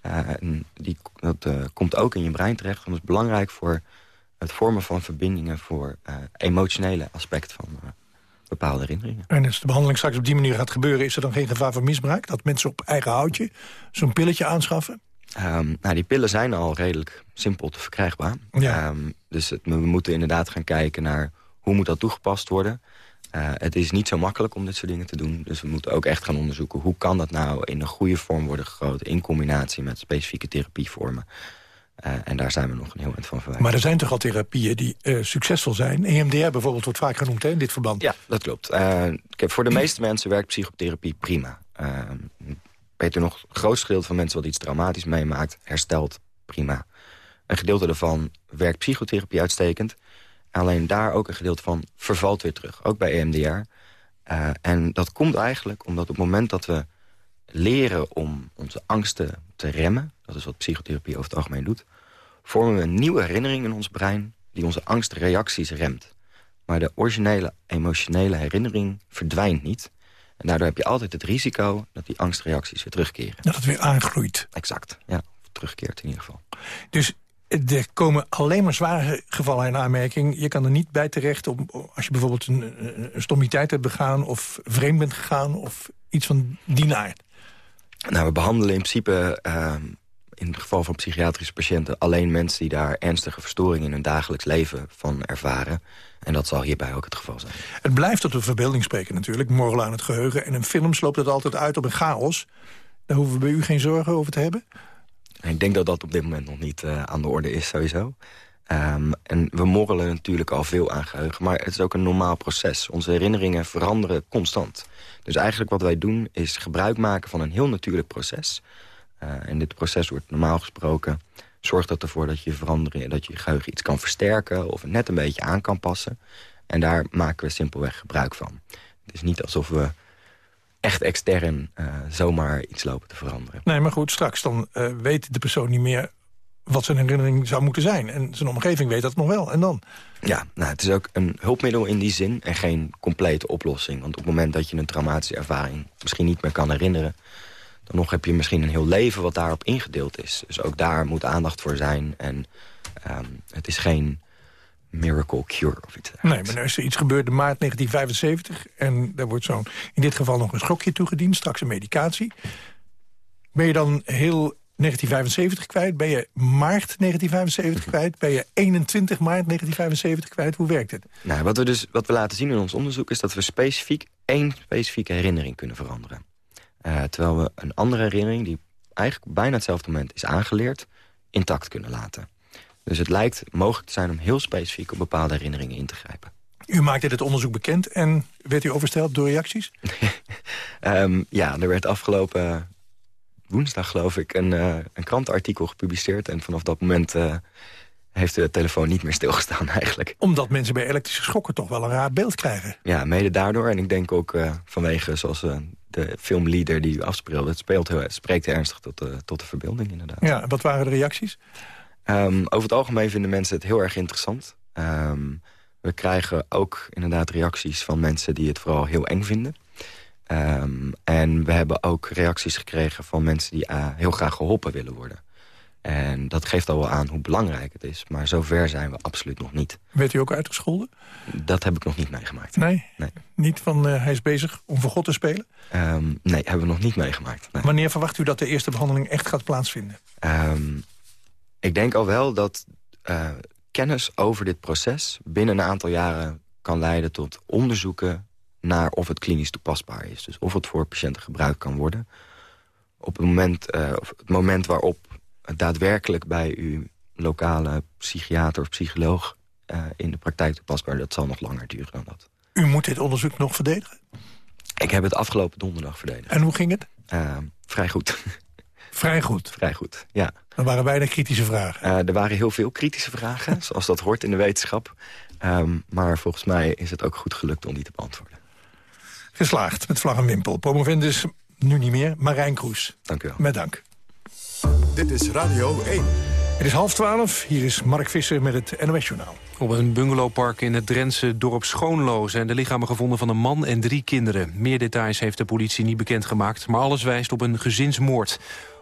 Uh, en die, dat komt ook in je brein terecht. Dat is belangrijk voor het vormen van verbindingen... voor emotionele aspect van bepaalde herinneringen. En als de behandeling straks op die manier gaat gebeuren... is er dan geen gevaar van misbruik? Dat mensen op eigen houtje zo'n pilletje aanschaffen? Um, nou, die pillen zijn al redelijk simpel te verkrijgbaar. Ja. Um, dus het, we moeten inderdaad gaan kijken naar hoe moet dat toegepast worden. Uh, het is niet zo makkelijk om dit soort dingen te doen. Dus we moeten ook echt gaan onderzoeken... hoe kan dat nou in een goede vorm worden gegoten... in combinatie met specifieke therapievormen. Uh, en daar zijn we nog een heel eind van verwijderd. Maar er zijn toch al therapieën die uh, succesvol zijn? EMDR bijvoorbeeld wordt vaak genoemd hè, in dit verband. Ja, dat klopt. Uh, voor de meeste mensen werkt psychotherapie prima. Beter nog, het grootste gedeelte van mensen wat iets traumatisch meemaakt... herstelt prima. Een gedeelte daarvan werkt psychotherapie uitstekend. Alleen daar ook een gedeelte van vervalt weer terug. Ook bij EMDR. en dat komt eigenlijk omdat op het moment dat we leren om onze angsten te remmen... dat is wat psychotherapie over het algemeen doet... vormen we een nieuwe herinnering in ons brein... die onze angstreacties remt. Maar de originele emotionele herinnering verdwijnt niet. En daardoor heb je altijd het risico dat die angstreacties weer terugkeren. Dat het weer aangroeit. Exact, ja. Terugkeert in ieder geval. Dus er komen alleen maar zware gevallen in aanmerking. Je kan er niet bij terecht om, als je bijvoorbeeld een, een stommiteit hebt begaan... of vreemd bent gegaan of iets van die aard. Nou, we behandelen in principe uh, in het geval van psychiatrische patiënten... alleen mensen die daar ernstige verstoringen in hun dagelijks leven van ervaren. En dat zal hierbij ook het geval zijn. Het blijft tot de verbeelding spreken natuurlijk, morgen aan het geheugen. En in films loopt het altijd uit op een chaos. Daar hoeven we bij u geen zorgen over te hebben? Ik denk dat dat op dit moment nog niet uh, aan de orde is sowieso. Um, en we morrelen natuurlijk al veel aan geheugen, maar het is ook een normaal proces. Onze herinneringen veranderen constant. Dus eigenlijk wat wij doen is gebruik maken van een heel natuurlijk proces. Uh, en dit proces wordt normaal gesproken... zorgt dat ervoor dat je veranderen, dat je geheugen iets kan versterken... of net een beetje aan kan passen. En daar maken we simpelweg gebruik van. Het is niet alsof we echt extern uh, zomaar iets lopen te veranderen. Nee, maar goed, straks dan uh, weet de persoon niet meer wat zijn herinnering zou moeten zijn. En zijn omgeving weet dat nog wel. En dan? Ja, nou, het is ook een hulpmiddel in die zin en geen complete oplossing. Want op het moment dat je een traumatische ervaring misschien niet meer kan herinneren... dan nog heb je misschien een heel leven wat daarop ingedeeld is. Dus ook daar moet aandacht voor zijn. En um, het is geen miracle cure of iets Nee, maar er is iets gebeurd in maart 1975... en daar wordt zo'n in dit geval nog een schokje toegediend, straks een medicatie. Ben je dan heel 1975 kwijt? Ben je maart 1975 kwijt? Ben je 21 maart 1975 kwijt? Hoe werkt het? Nou, wat we dus wat we laten zien in ons onderzoek... is dat we specifiek één specifieke herinnering kunnen veranderen. Uh, terwijl we een andere herinnering... die eigenlijk bijna hetzelfde moment is aangeleerd... intact kunnen laten. Dus het lijkt mogelijk te zijn om heel specifiek... op bepaalde herinneringen in te grijpen. U maakte dit onderzoek bekend en werd u oversteld door reacties? um, ja, er werd afgelopen woensdag, geloof ik, een, uh, een krantenartikel gepubliceerd. En vanaf dat moment uh, heeft de telefoon niet meer stilgestaan eigenlijk. Omdat mensen bij elektrische schokken toch wel een raar beeld krijgen. Ja, mede daardoor. En ik denk ook uh, vanwege, zoals de filmleader die u afspeelde... het speelt heel, spreekt ernstig tot de, tot de verbeelding inderdaad. Ja, wat waren de reacties? Um, over het algemeen vinden mensen het heel erg interessant. Um, we krijgen ook inderdaad reacties van mensen die het vooral heel eng vinden... Um, en we hebben ook reacties gekregen van mensen die uh, heel graag geholpen willen worden. En dat geeft al wel aan hoe belangrijk het is. Maar zover zijn we absoluut nog niet. Werd u ook uitgescholden? Dat heb ik nog niet meegemaakt. Nee? nee. Niet van uh, hij is bezig om voor God te spelen? Um, nee, hebben we nog niet meegemaakt. Nee. Wanneer verwacht u dat de eerste behandeling echt gaat plaatsvinden? Um, ik denk al wel dat uh, kennis over dit proces... binnen een aantal jaren kan leiden tot onderzoeken naar of het klinisch toepasbaar is. Dus of het voor patiënten gebruikt kan worden. Op het moment, uh, of het moment waarop het daadwerkelijk bij uw lokale psychiater of psycholoog... Uh, in de praktijk toepasbaar, dat zal nog langer duren dan dat. U moet dit onderzoek nog verdedigen? Ik heb het afgelopen donderdag verdedigd. En hoe ging het? Uh, Vrij goed. Vrij goed? Vrij goed, ja. Er waren weinig kritische vragen. Uh, er waren heel veel kritische vragen, zoals dat hoort in de wetenschap. Um, maar volgens mij is het ook goed gelukt om die te beantwoorden. Geslaagd, met vlag en wimpel. Promovendus nu niet meer, Marijn Kroes. Dank u wel. Met dank. Dit is Radio 1. Het is half twaalf, hier is Mark Visser met het NOS-journaal. Op een bungalowpark in het Drentse dorp Schoonlo... zijn de lichamen gevonden van een man en drie kinderen. Meer details heeft de politie niet bekendgemaakt... maar alles wijst op een gezinsmoord.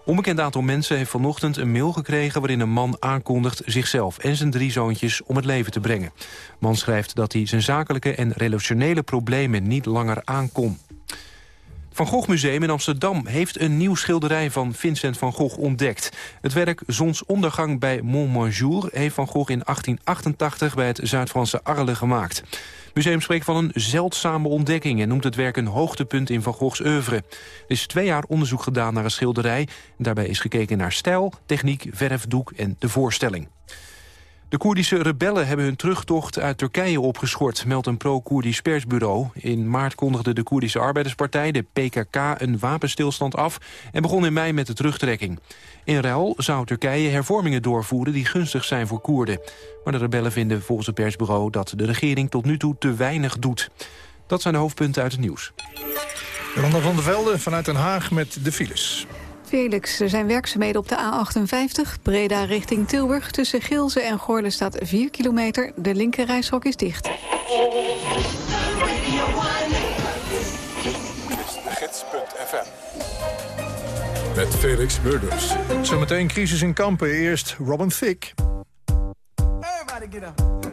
Onbekend aantal mensen heeft vanochtend een mail gekregen... waarin een man aankondigt zichzelf en zijn drie zoontjes om het leven te brengen. Man schrijft dat hij zijn zakelijke en relationele problemen niet langer aankon. Van Gogh Museum in Amsterdam heeft een nieuw schilderij van Vincent van Gogh ontdekt. Het werk Zonsondergang bij Montmajour heeft Van Gogh in 1888 bij het Zuid-Franse Arles gemaakt. Het museum spreekt van een zeldzame ontdekking en noemt het werk een hoogtepunt in Van Goghs oeuvre. Er is twee jaar onderzoek gedaan naar een schilderij. Daarbij is gekeken naar stijl, techniek, verf, doek en de voorstelling. De Koerdische rebellen hebben hun terugtocht uit Turkije opgeschort, meldt een pro-Koerdisch persbureau. In maart kondigde de Koerdische Arbeiderspartij, de PKK, een wapenstilstand af en begon in mei met de terugtrekking. In ruil zou Turkije hervormingen doorvoeren die gunstig zijn voor Koerden. Maar de rebellen vinden volgens het persbureau dat de regering tot nu toe te weinig doet. Dat zijn de hoofdpunten uit het nieuws. Jolanda van der Velde vanuit Den Haag met de files. Felix, er zijn werkzaamheden op de A58, Breda richting Tilburg. Tussen Gilze en Goorle staat 4 kilometer. De linkerrijshok is dicht. Met Felix Murders. Zometeen crisis in kampen. Eerst Robin Thicke. Everybody get up.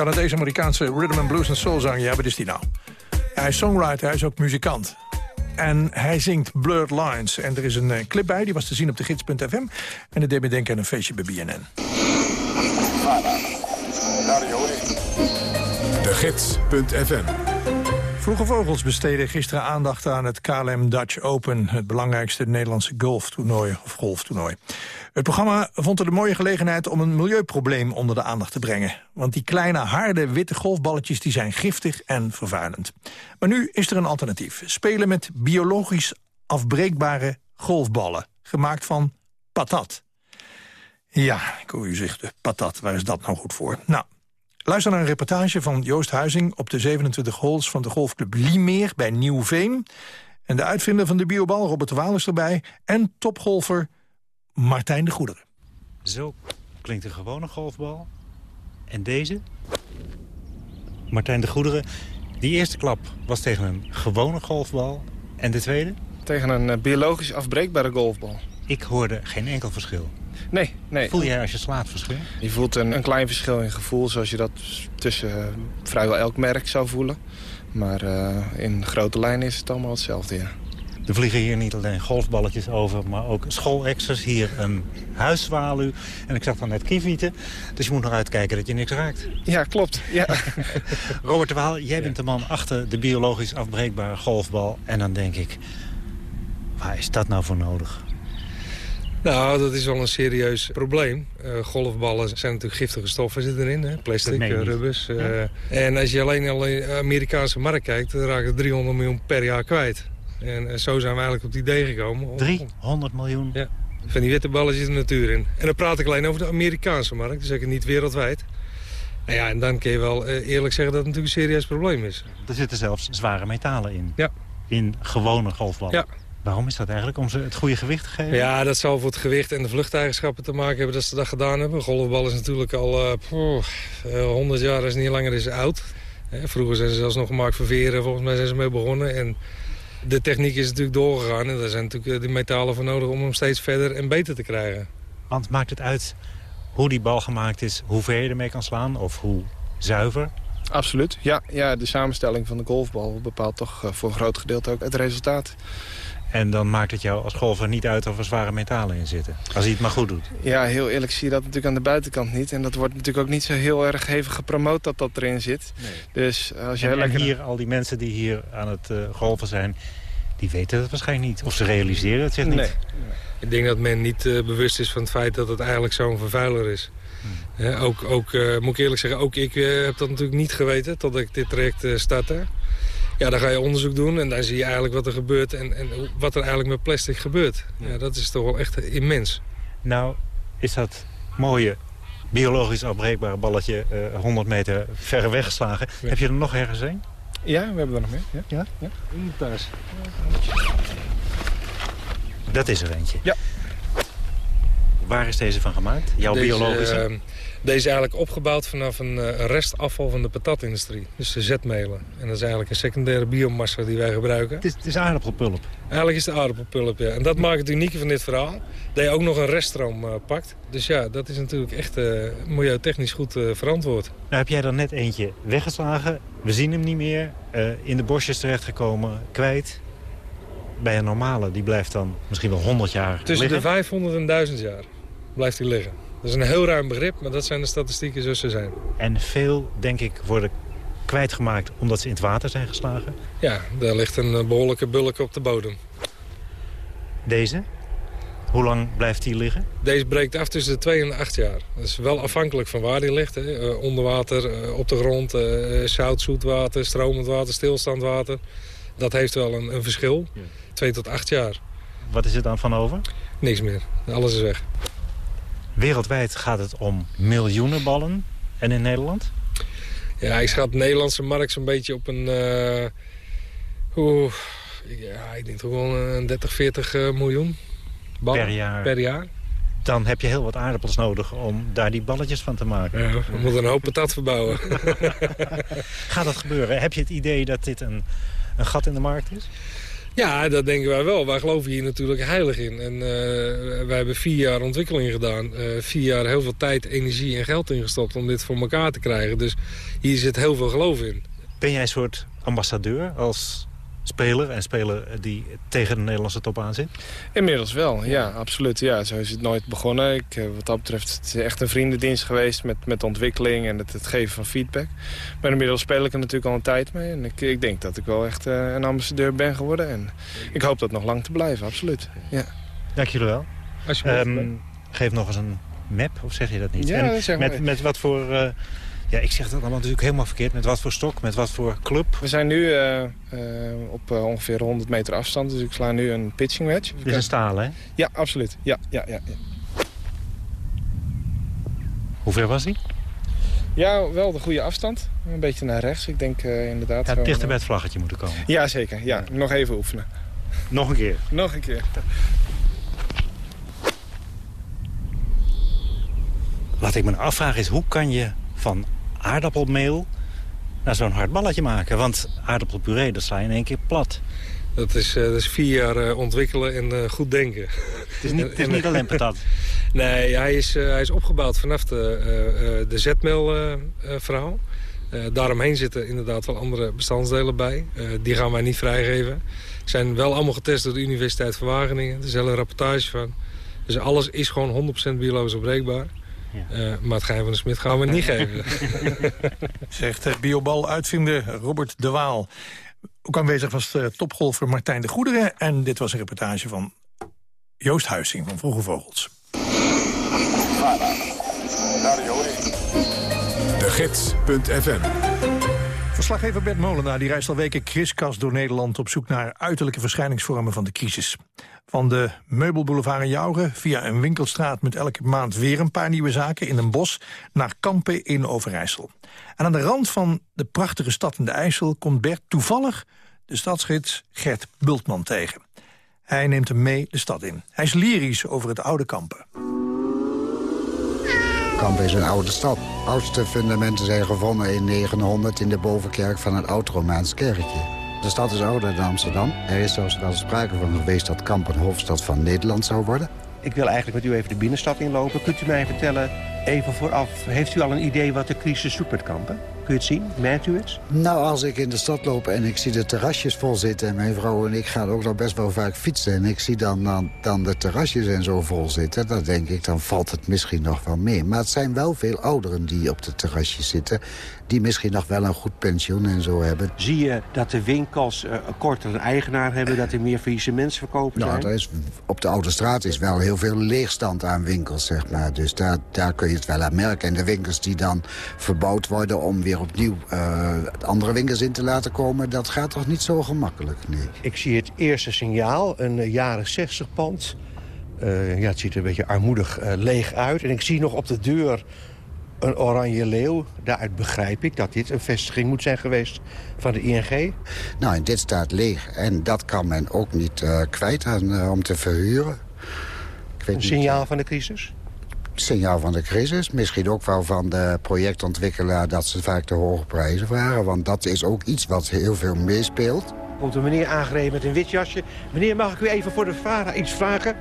Canadees-Amerikaanse rhythm and blues en soul zanger. Ja, wat is die nou? Hij is songwriter, hij is ook muzikant. En hij zingt Blurred Lines. En er is een uh, clip bij, die was te zien op de gids.fm. En dat deed me denken aan een feestje bij BNN. De Gids.fm Vroege Vogels besteden gisteren aandacht aan het KLM Dutch Open... het belangrijkste Nederlandse golftoernooi of golftoernooi. Het programma vond er de mooie gelegenheid om een milieuprobleem onder de aandacht te brengen. Want die kleine harde witte golfballetjes die zijn giftig en vervuilend. Maar nu is er een alternatief. Spelen met biologisch afbreekbare golfballen, gemaakt van patat. Ja, ik hoor u zeggen, patat, waar is dat nou goed voor? Nou, luister naar een reportage van Joost Huizing... op de 27 holes van de golfclub Liemeer bij Nieuwveen. En de uitvinder van de biobal, Robert Waal, is erbij. En topgolfer Martijn de Goederen. Zo klinkt een gewone golfbal. En deze? Martijn de Goederen. Die eerste klap was tegen een gewone golfbal. En de tweede? Tegen een eh, biologisch afbreekbare golfbal. Ik hoorde geen enkel verschil. Nee, nee. Voel jij als je slaat verschil? Je voelt een, een klein verschil in gevoel, zoals je dat tussen uh, vrijwel elk merk zou voelen. Maar uh, in grote lijnen is het allemaal hetzelfde, ja. Er vliegen hier niet alleen golfballetjes over, maar ook schoolexers. Hier een huiszwaluw. En ik zag dan net kievieten. Dus je moet nog uitkijken dat je niks raakt. Ja, klopt. Ja. Robert de Waal, jij bent de man achter de biologisch afbreekbare golfbal. En dan denk ik, waar is dat nou voor nodig? Nou, dat is wel een serieus probleem. Uh, golfballen zijn natuurlijk giftige stoffen zitten erin. Hè? Plastic, uh, rubbers. Uh, ja. En als je alleen al in de Amerikaanse markt kijkt... dan raken 300 miljoen per jaar kwijt. En zo zijn we eigenlijk op het idee gekomen. 300 miljoen? Ja, van die witte balletjes de natuur in. En dan praat ik alleen over de Amerikaanse markt. Dus ik niet wereldwijd. Nou ja, en dan kun je wel eerlijk zeggen dat het natuurlijk een serieus probleem is. Er zitten zelfs zware metalen in. Ja. In gewone golfballen. Ja. Waarom is dat eigenlijk? Om ze het goede gewicht te geven? Ja, dat zal voor het gewicht en de vluchteigenschappen te maken hebben dat ze dat gedaan hebben. Golfbal is natuurlijk al uh, poh, 100 jaar, is niet langer is oud. Vroeger zijn ze zelfs nog gemaakt voor veren, volgens mij zijn ze mee begonnen. En de techniek is natuurlijk doorgegaan en daar zijn natuurlijk die metalen voor nodig om hem steeds verder en beter te krijgen. Want maakt het uit hoe die bal gemaakt is, hoe ver je ermee kan slaan of hoe zuiver? Absoluut, ja. ja de samenstelling van de golfbal bepaalt toch voor een groot gedeelte ook het resultaat. En dan maakt het jou als golfer niet uit of er zware metalen in zitten. Als hij het maar goed doet. Ja, heel eerlijk zie je dat natuurlijk aan de buitenkant niet. En dat wordt natuurlijk ook niet zo heel erg hevig gepromoot dat dat erin zit. Nee. Dus als je en, lekker... en hier, al die mensen die hier aan het uh, golven zijn... die weten het waarschijnlijk niet. Of ze realiseren het zich niet. Nee. Ik denk dat men niet uh, bewust is van het feit dat het eigenlijk zo'n vervuiler is. Hmm. Ook, ook uh, moet ik eerlijk zeggen, ook ik heb dat natuurlijk niet geweten... totdat ik dit traject startte. Ja, dan ga je onderzoek doen en dan zie je eigenlijk wat er gebeurt... en, en wat er eigenlijk met plastic gebeurt. Ja, dat is toch wel echt immens. Nou, is dat mooie biologisch afbreekbare balletje uh, 100 meter verre weggeslagen. Ja. Heb je er nog ergens een? Ja, we hebben er nog meer. Ja? Ja? ja? Thuis. Dat is er eentje. Ja. Waar is deze van gemaakt? Jouw deze, biologische? Uh, deze is eigenlijk opgebouwd vanaf een uh, restafval van de patatindustrie. Dus de zetmelen. En dat is eigenlijk een secundaire biomassa die wij gebruiken. Het is, het is aardappelpulp? Eigenlijk is het aardappelpulp, ja. En dat maakt het unieke van dit verhaal. Dat je ook nog een reststroom uh, pakt. Dus ja, dat is natuurlijk echt uh, milieutechnisch goed verantwoord. Nou heb jij er net eentje weggeslagen. We zien hem niet meer. in de bosjes terechtgekomen, kwijt. Bij een normale, die blijft dan misschien wel 100 jaar Tussen liggen. de 500 en 1000 jaar blijft hij liggen. Dat is een heel ruim begrip, maar dat zijn de statistieken zoals ze zijn. En veel, denk ik, worden kwijtgemaakt omdat ze in het water zijn geslagen? Ja, daar ligt een behoorlijke bulk op de bodem. Deze? Hoe lang blijft die liggen? Deze breekt af tussen de 2 en de 8 jaar. Dat is wel afhankelijk van waar die ligt. Hè. Uh, onder water, uh, op de grond, zout, zoet water, stromend water, stilstand water. Dat heeft wel een, een verschil. Ja. 2 tot 8 jaar. Wat is er dan van over? Niks meer. Alles is weg. Wereldwijd gaat het om miljoenen ballen. En in Nederland? Ja, ik schat de Nederlandse markt zo'n beetje op een... Uh, oeh, ja, ik denk toch wel een 30, 40 uh, miljoen ballen per jaar. per jaar. Dan heb je heel wat aardappels nodig om daar die balletjes van te maken. Ja, we moeten een hoop patat verbouwen. gaat dat gebeuren? Heb je het idee dat dit een, een gat in de markt is? Ja, dat denken wij wel. Wij geloven hier natuurlijk heilig in. En uh, wij hebben vier jaar ontwikkeling gedaan. Uh, vier jaar heel veel tijd, energie en geld ingestopt om dit voor elkaar te krijgen. Dus hier zit heel veel geloof in. Ben jij een soort ambassadeur als speler en speler die tegen de Nederlandse top aan zit? Inmiddels wel, ja, absoluut. Ja, zo is het nooit begonnen. Ik, wat dat betreft het is echt een vriendendienst geweest met, met ontwikkeling en het, het geven van feedback. Maar inmiddels speel ik er natuurlijk al een tijd mee. En ik, ik denk dat ik wel echt uh, een ambassadeur ben geworden. En ik hoop dat nog lang te blijven, absoluut. Ja. Dank jullie wel. Alsjeblieft. Um, geef nog eens een map, of zeg je dat niet? Ja, en dat zeg met, met wat voor... Uh, Ja, ik zeg dat allemaal natuurlijk helemaal verkeerd. Met wat voor stok, met wat voor club? We zijn nu uh, uh, op uh, ongeveer 100 meter afstand, dus ik sla nu een pitching wedge. Dit is een stalen, hè? Ja, absoluut. Ja, ja, ja, ja. Hoe ver was die? Ja, wel de goede afstand. Een beetje naar rechts. Ik denk inderdaad... Ja, dichter bij het vlaggetje moeten komen. Ja, zeker. Ja, nog even oefenen. Nog een keer? Nog een keer. Wat ik me afvraag is, hoe kan je van aardappelmeel naar zo'n hard balletje maken? Want aardappelpuree, dat sla je in één keer plat. Dat is, uh, dat is vier jaar uh, ontwikkelen en uh, goed denken. Het is niet, het is niet alleen patat? nee, hij is, hij is opgebouwd vanaf de, de zetmeel-verhaal. daaromheen zitten inderdaad wel andere bestandsdelen bij. die gaan wij niet vrijgeven. Zijn wel allemaal getest door de Universiteit van Wageningen. Er is een hele rapportage van. Dus alles is gewoon 100% biologisch opbreekbaar. Ja. Uh, maar het geheim van de Smit gaan we niet geven. Zegt biobal-uitvinder Robert de Waal. Ook aanwezig was de topgolfer Martijn de Goederen. En dit was een reportage van Joost Huizing van Vroege Vogels. De Gids.fm Verslaggever Bert Molenaar die reist al weken kriskast door Nederland... op zoek naar uiterlijke verschijningsvormen van de crisis. Van de meubelboulevard in Jouren via een winkelstraat... met elke maand weer een paar nieuwe zaken in een bos... naar Kampen in Overijssel. En aan de rand van de prachtige stad in de IJssel... komt Bert toevallig de stadsgids Gert Bultman tegen. Hij neemt hem mee de stad in. Hij is lyrisch over het oude Kampen. Kampen is een oude stad. Oudste fundamenten zijn gevonden in 900 in de bovenkerk van het oud-Romaans kerkje. De stad is ouder dan Amsterdam. Er is zelfs wel sprake van geweest dat Kampen hoofdstad van Nederland zou worden. Ik wil eigenlijk met u even de binnenstad inlopen. Kunt u mij vertellen, even vooraf, heeft u al een idee wat de crisis zoekt Kampen? Kun je het zien? Merkt u het? Nou, als ik in de stad loop en ik zie de terrasjes vol zitten... en mijn vrouw en ik gaan ook nog best wel vaak fietsen... en ik zie dan, dan, dan de terrasjes en zo vol zitten... dan denk ik, dan valt het misschien nog wel mee. Maar het zijn wel veel ouderen die op de terrasjes zitten... die misschien nog wel een goed pensioen en zo hebben. Zie je dat de winkels uh, een kortere eigenaar hebben... dat er meer faillissements verkopen nou, zijn? Er is, op de Oude Straat is wel heel veel leegstand aan winkels, zeg maar. Dus daar, daar kun je het wel aan merken. En de winkels die dan verbouwd worden om weer opnieuw uh, andere winkels in te laten komen... dat gaat toch niet zo gemakkelijk, nee. Ik zie het eerste signaal, een uh, jaren 60 pand. Uh, ja, het ziet er een beetje armoedig leeg uit. En ik zie nog op de deur een oranje leeuw. Daaruit begrijp ik dat dit een vestiging moet zijn geweest van de ING. Nou, en dit staat leeg. En dat kan men ook niet kwijt aan, om te verhuren. Ik weet een signaal niet, van de crisis? signaal van de crisis. Misschien ook wel van de projectontwikkelaar dat ze vaak te hoge prijzen vragen. Want dat is ook iets wat heel veel meespeelt. Komt een meneer aangereden met een wit jasje. Meneer, mag ik u even voor de VARA iets vragen?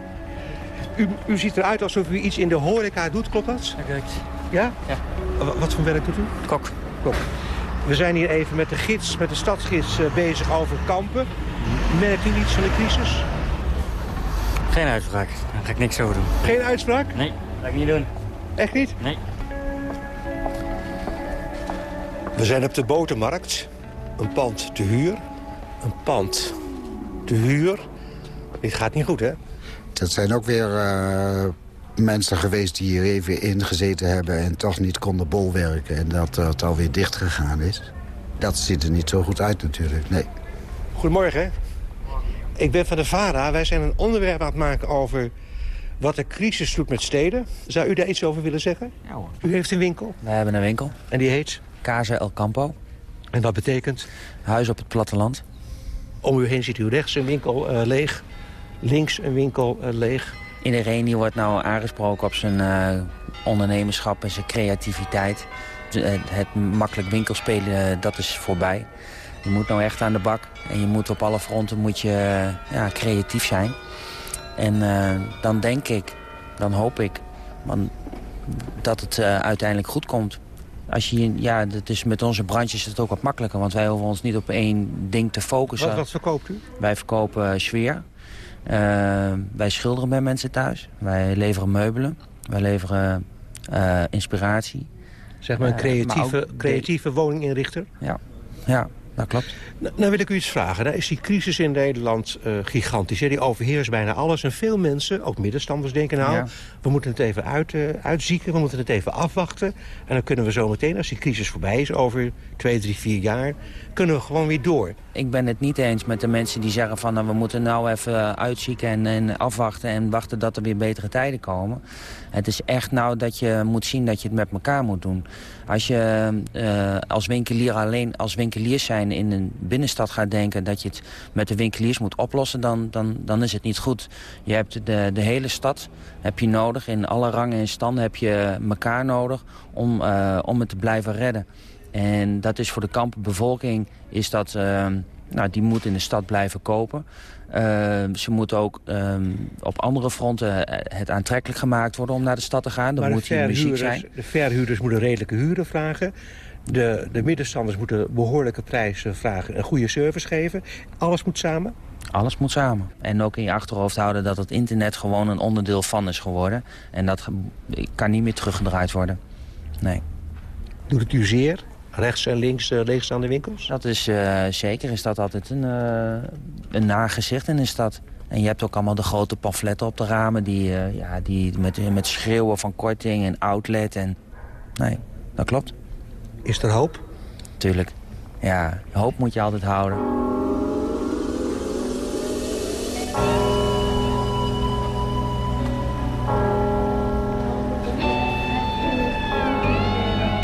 U, u ziet eruit alsof u iets in de horeca doet, klopt dat? Ja, correct. Ja? Ja. Wat voor werk doet u? Kok. Kok. We zijn hier even met de gids, met de stadsgids uh, bezig over kampen. Merkt u iets van de crisis? Geen uitspraak. Daar ga ik niks over doen. Geen uitspraak? Nee. Dat ga ik niet doen. Echt niet? Nee. We zijn op de botermarkt. Een pand te huur. Een pand te huur. Dit gaat niet goed, hè? Dat zijn ook weer uh, mensen geweest die hier even ingezeten hebben... en toch niet konden bolwerken en dat het alweer dicht gegaan is. Dat ziet er niet zo goed uit natuurlijk, nee. Goedemorgen. Ik ben van de VARA. Wij zijn een onderwerp aan het maken over wat de crisis doet met steden. Zou u daar iets over willen zeggen? Ja hoor. U heeft een winkel? Wij hebben een winkel. En die heet? Casa El Campo. En dat betekent? Huis op het platteland. Om u heen ziet u rechts een winkel uh, leeg. Links een winkel uh, leeg. Iedereen die wordt nou aangesproken op zijn uh, ondernemerschap en zijn creativiteit. Het makkelijk winkelspelen, dat is voorbij. Je moet nou echt aan de bak. En je moet op alle fronten moet je, ja, creatief zijn. En uh, dan denk ik, dan hoop ik, man, dat het uh, uiteindelijk goed komt. Als je, ja, het is met onze branche is het ook wat makkelijker. Want wij hoeven ons niet op één ding te focussen. Wat, wat verkoopt u? Wij verkopen sfeer. Wij schilderen bij mensen thuis. Wij leveren meubelen. Wij leveren inspiratie. Zeg maar een creatieve, maar creatieve woninginrichter? Ja, ja. Dat klopt. Nou, nou wil ik u iets vragen. Nou is die crisis in Nederland uh, gigantisch. Hè? Die overheerst bijna alles. En veel mensen, ook middenstanders, denken nou... Ja. we moeten het even uit, uh, uitzieken, we moeten het even afwachten. En dan kunnen we zo meteen, als die crisis voorbij is... over twee, drie, vier jaar, kunnen we gewoon weer door. Ik ben het niet eens met de mensen die zeggen van... Nou, we moeten nou even uitzieken en, en afwachten... en wachten dat er weer betere tijden komen. Het is echt nou dat je moet zien dat je het met elkaar moet doen. Als je uh, als winkelier alleen als winkelier zijn in een binnenstad gaat denken... dat je het met de winkeliers moet oplossen, dan, dan, dan is het niet goed. Je hebt de, de hele stad heb je nodig. In alle rangen en standen heb je elkaar nodig om, uh, om het te blijven redden. En dat is voor de kampenbevolking, is dat, uh, nou, die moet in de stad blijven kopen. Uh, ze moeten ook um, op andere fronten het aantrekkelijk gemaakt worden om naar de stad te gaan. Dan moet hier muziek zijn. De verhuurders moeten redelijke huren vragen. De, de middenstanders moeten behoorlijke prijzen vragen en goede service geven. Alles moet samen? Alles moet samen. En ook in je achterhoofd houden dat het internet gewoon een onderdeel van is geworden. En dat kan niet meer teruggedraaid worden. Nee. Doet het u zeer? Rechts en links leegstaande winkels? Dat is uh, zeker, is dat altijd een, uh, een nagezicht in een stad. En je hebt ook allemaal de grote pamfletten op de ramen... die, ja, die met, met schreeuwen van korting en outlet. En... Nee, dat klopt. Is er hoop? Tuurlijk. Ja, hoop moet je altijd houden.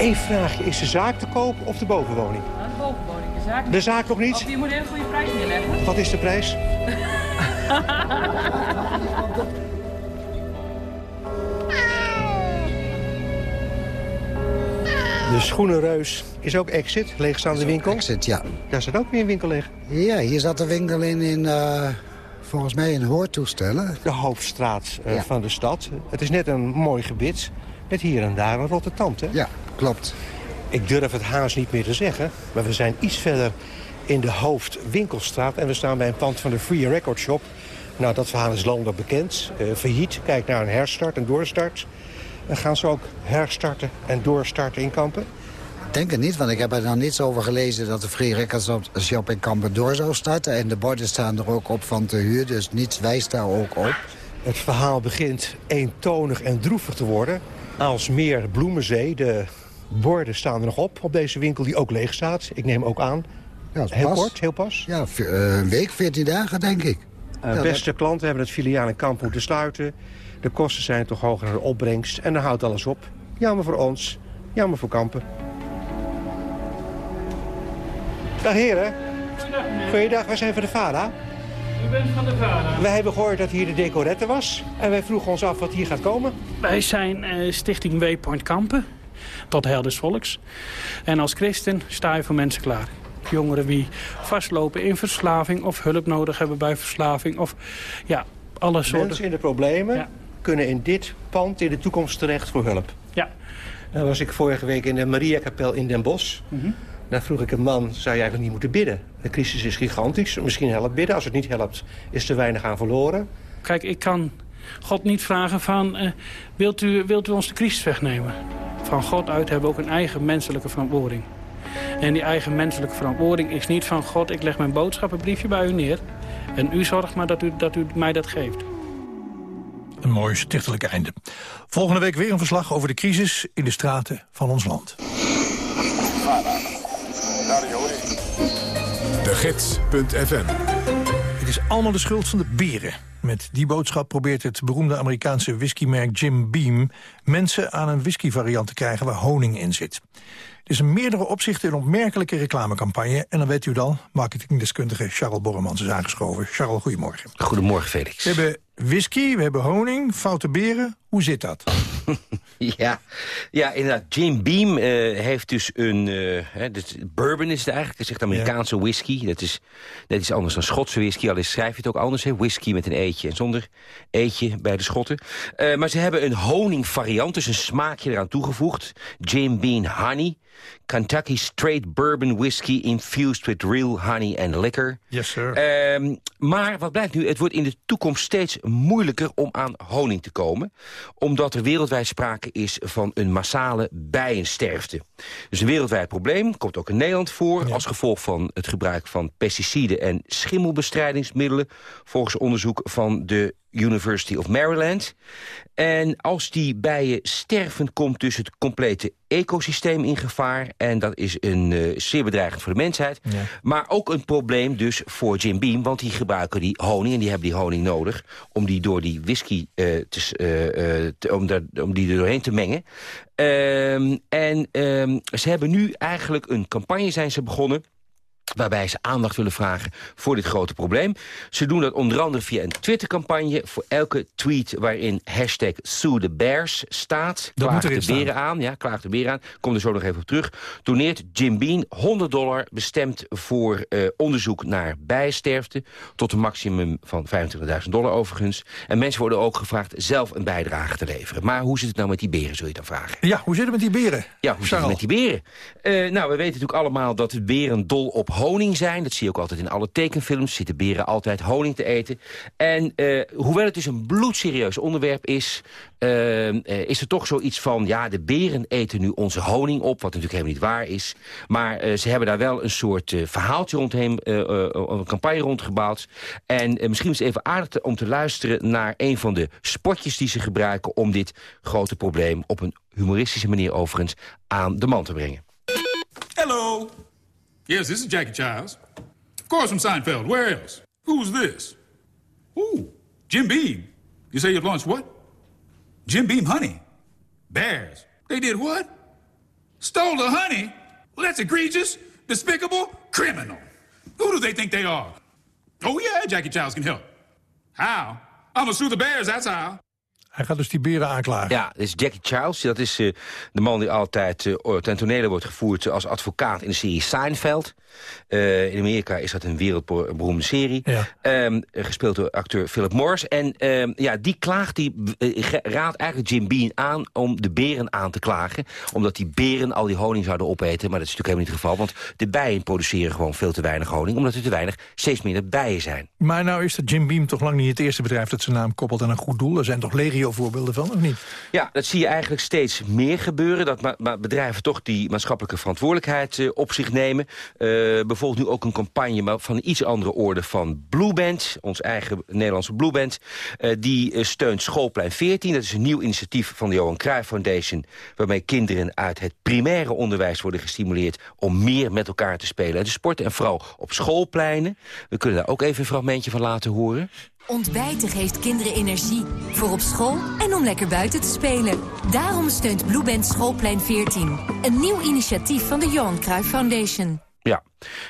Eén vraagje, is de zaak te koop of de bovenwoning? de bovenwoning. De zaak, de zaak nog niet? Of je moet een hele goede prijs neerleggen. Wat is de prijs? De schoenenreus is ook exit, leegstaande winkel. Exit, ja. Daar zit ook weer een winkel liggen. Ja, hier zat de winkel in, in uh, volgens mij in hoortoestellen. De hoofdstraat uh, ja. van de stad. Het is net een mooi gebit. Met hier en daar een rotte tand, hè? Ja, klopt. Ik durf het haast niet meer te zeggen, maar we zijn iets verder in de hoofdwinkelstraat... en we staan bij een pand van de Free Record Shop. Nou, dat verhaal is landelijk bekend. Uh, failliet, kijk naar een herstart en doorstart. Uh, gaan ze ook herstarten en doorstarten in Kampen? Ik denk het niet, want ik heb er nog niets over gelezen... dat de Free Record Shop in Kampen door zou starten. En de borden staan er ook op van te huur, dus niets wijst daar ook op. Het verhaal begint eentonig en droevig te worden... Als meer Bloemenzee. De borden staan er nog op op deze winkel die ook leeg staat. Ik neem ook aan. Ja, heel pas. kort, heel pas. Ja, een week, 14 dagen denk ik. Uh, ja, beste dat... klanten hebben het filiaal in Kamp moeten sluiten. De kosten zijn toch hoger dan de opbrengst. En dan houdt alles op. Jammer voor ons, jammer voor Kampen. Dag heren. Goedendag meneer. Goeiedag, wij zijn van de VARA. U bent van de VARA. Wij hebben gehoord dat hier de decorette was. En wij vroegen ons af wat hier gaat komen. Wij zijn uh, stichting Waypoint Kampen. Tot heil des volks. En als christen sta je voor mensen klaar. Jongeren die vastlopen in verslaving of hulp nodig hebben bij verslaving. Of ja, alle soorten. Mensen in de problemen ja. kunnen in dit pand in de toekomst terecht voor hulp. Ja. Dan was ik vorige week in de Mariakapel in Den Bosch. Mm -hmm. Daar vroeg ik een man, zou je eigenlijk niet moeten bidden? De crisis is gigantisch. Misschien helpt bidden. Als het niet helpt, is er weinig aan verloren. Kijk, ik kan God niet vragen van... Uh, wilt, u, wilt u ons de crisis wegnemen? Van God uit hebben we ook een eigen menselijke verantwoording. En die eigen menselijke verantwoording is niet van... God, ik leg mijn boodschappenbriefje bij u neer... en u zorgt maar dat u, dat u mij dat geeft. Een mooi stichtelijk einde. Volgende week weer een verslag over de crisis in de straten van ons land. De Gids.fm Het is allemaal de schuld van de beren. Met die boodschap probeert het beroemde Amerikaanse whiskymerk Jim Beam... mensen aan een whiskyvariant te krijgen waar honing in zit. Het is in meerdere opzichten een opmerkelijke reclamecampagne. En dan weet u dan, marketingdeskundige Charles Borremans is aangeschoven. Charles, goedemorgen. Goedemorgen, Felix. We hebben whisky, we hebben honing, foute beren. Hoe zit dat? ja, ja, inderdaad. Jim Beam uh, heeft dus een... Uh, dus bourbon is het eigenlijk. Is echt Amerikaanse ja. whisky. Dat is net iets anders dan Schotse whisky. Al schrijf je het ook anders. Hè? Whisky met een eetje en zonder eetje bij de Schotten. Uh, maar ze hebben een honingvariant, dus een smaakje eraan toegevoegd. Jim Beam Honey. Kentucky Straight Bourbon Whiskey infused with real honey and liquor. Yes, sir. Ehm, maar wat blijkt nu, het wordt in de toekomst steeds moeilijker om aan honing te komen. Omdat er wereldwijd sprake is van een massale bijensterfte. Dus een wereldwijd probleem, komt ook in Nederland voor... als gevolg van het gebruik van pesticiden en schimmelbestrijdingsmiddelen... volgens onderzoek van de University of Maryland. En als die bijen sterven, komt dus het complete ecosysteem in gevaar. En dat is een, uh, zeer bedreigend voor de mensheid. Maar ook een probleem dus voor Jim Beam. Want die gebruiken die honing en die hebben die honing nodig... om die door die whisky uh, te, uh, te, om, daar, om die er doorheen te mengen. Um, en um, ze hebben nu eigenlijk een campagne zijn ze begonnen waarbij ze aandacht willen vragen voor dit grote probleem. Ze doen dat onder andere via een Twittercampagne... voor elke tweet waarin hashtag Sue the Bears staat. Dat klaagt de beren staan. aan, ja, klaagt de beren aan. Kom er zo nog even op terug. Doneert Jim Bean 100 dollar bestemd voor uh, onderzoek naar bijensterfte... tot een maximum van 25.000 dollar overigens. En mensen worden ook gevraagd zelf een bijdrage te leveren. Maar hoe zit het nou met die beren, zul je dan vragen? Ja, hoe zit het met die beren? Ja, hoe zit het met die beren? Uh, nou, we weten natuurlijk allemaal dat de beren dol op honing zijn. Dat zie je ook altijd in alle tekenfilms. Zitten beren altijd honing te eten. En uh, hoewel het dus een bloedserieus onderwerp is... Uh, is er toch zoiets van... ja, de beren eten nu onze honing op, wat natuurlijk helemaal niet waar is. Maar ze hebben daar wel een soort verhaaltje rondheen... een campagne rondgebouwd. En misschien is het even aardig om te luisteren... naar een van de spotjes die ze gebruiken... om dit grote probleem op een humoristische manier overigens aan de man te brengen. Hello. Yes, this is Jackie Childs. Of course from Seinfeld. Where else? Who's this? Ooh, Jim Beam. You say you've launched what? Jim Beam Honey. Bears. They did what? Stole the honey? Well, that's egregious, despicable, criminal. Who do they think they are? Oh, yeah, Jackie Childs can help. How? I'm gonna sue the Bears, that's how. Hij gaat dus die beren aanklagen. Ja, dat is Jackie Charles. Dat is de man die altijd uh, ten tonele wordt gevoerd als advocaat in de serie Seinfeld. Uh, in Amerika is dat een wereldberoemde serie. Ja. Um, gespeeld door acteur Philip Morris. En um, ja, die klaagt, die raadt eigenlijk Jim Beam aan om de beren aan te klagen. Omdat die beren al die honing zouden opeten. Maar dat is natuurlijk helemaal niet het geval. Want de bijen produceren gewoon veel te weinig honing. Omdat er te weinig, steeds minder bijen zijn. Maar nou is dat Jim Beam toch lang niet het eerste bedrijf dat zijn naam koppelt aan een goed doel. Er zijn toch legio voorbeelden van, of niet? Ja, dat zie je eigenlijk steeds meer gebeuren. Dat bedrijven toch die maatschappelijke verantwoordelijkheid uh, op zich nemen. Uh, bijvoorbeeld nu ook een campagne maar van iets andere orde van Blueband. Ons eigen Nederlandse Blueband. Uh, die steunt Schoolplein 14. Dat is een nieuw initiatief van de Johan Cruijff Foundation. Waarmee kinderen uit het primaire onderwijs worden gestimuleerd... om meer met elkaar te spelen. En te sporten en vooral op schoolpleinen. We kunnen daar ook even een fragmentje van laten horen. Ontbijten geeft kinderen energie. Voor op school en om lekker buiten te spelen. Daarom steunt Blueband Schoolplein 14. Een nieuw initiatief van de Johan Cruijff Foundation. Ja,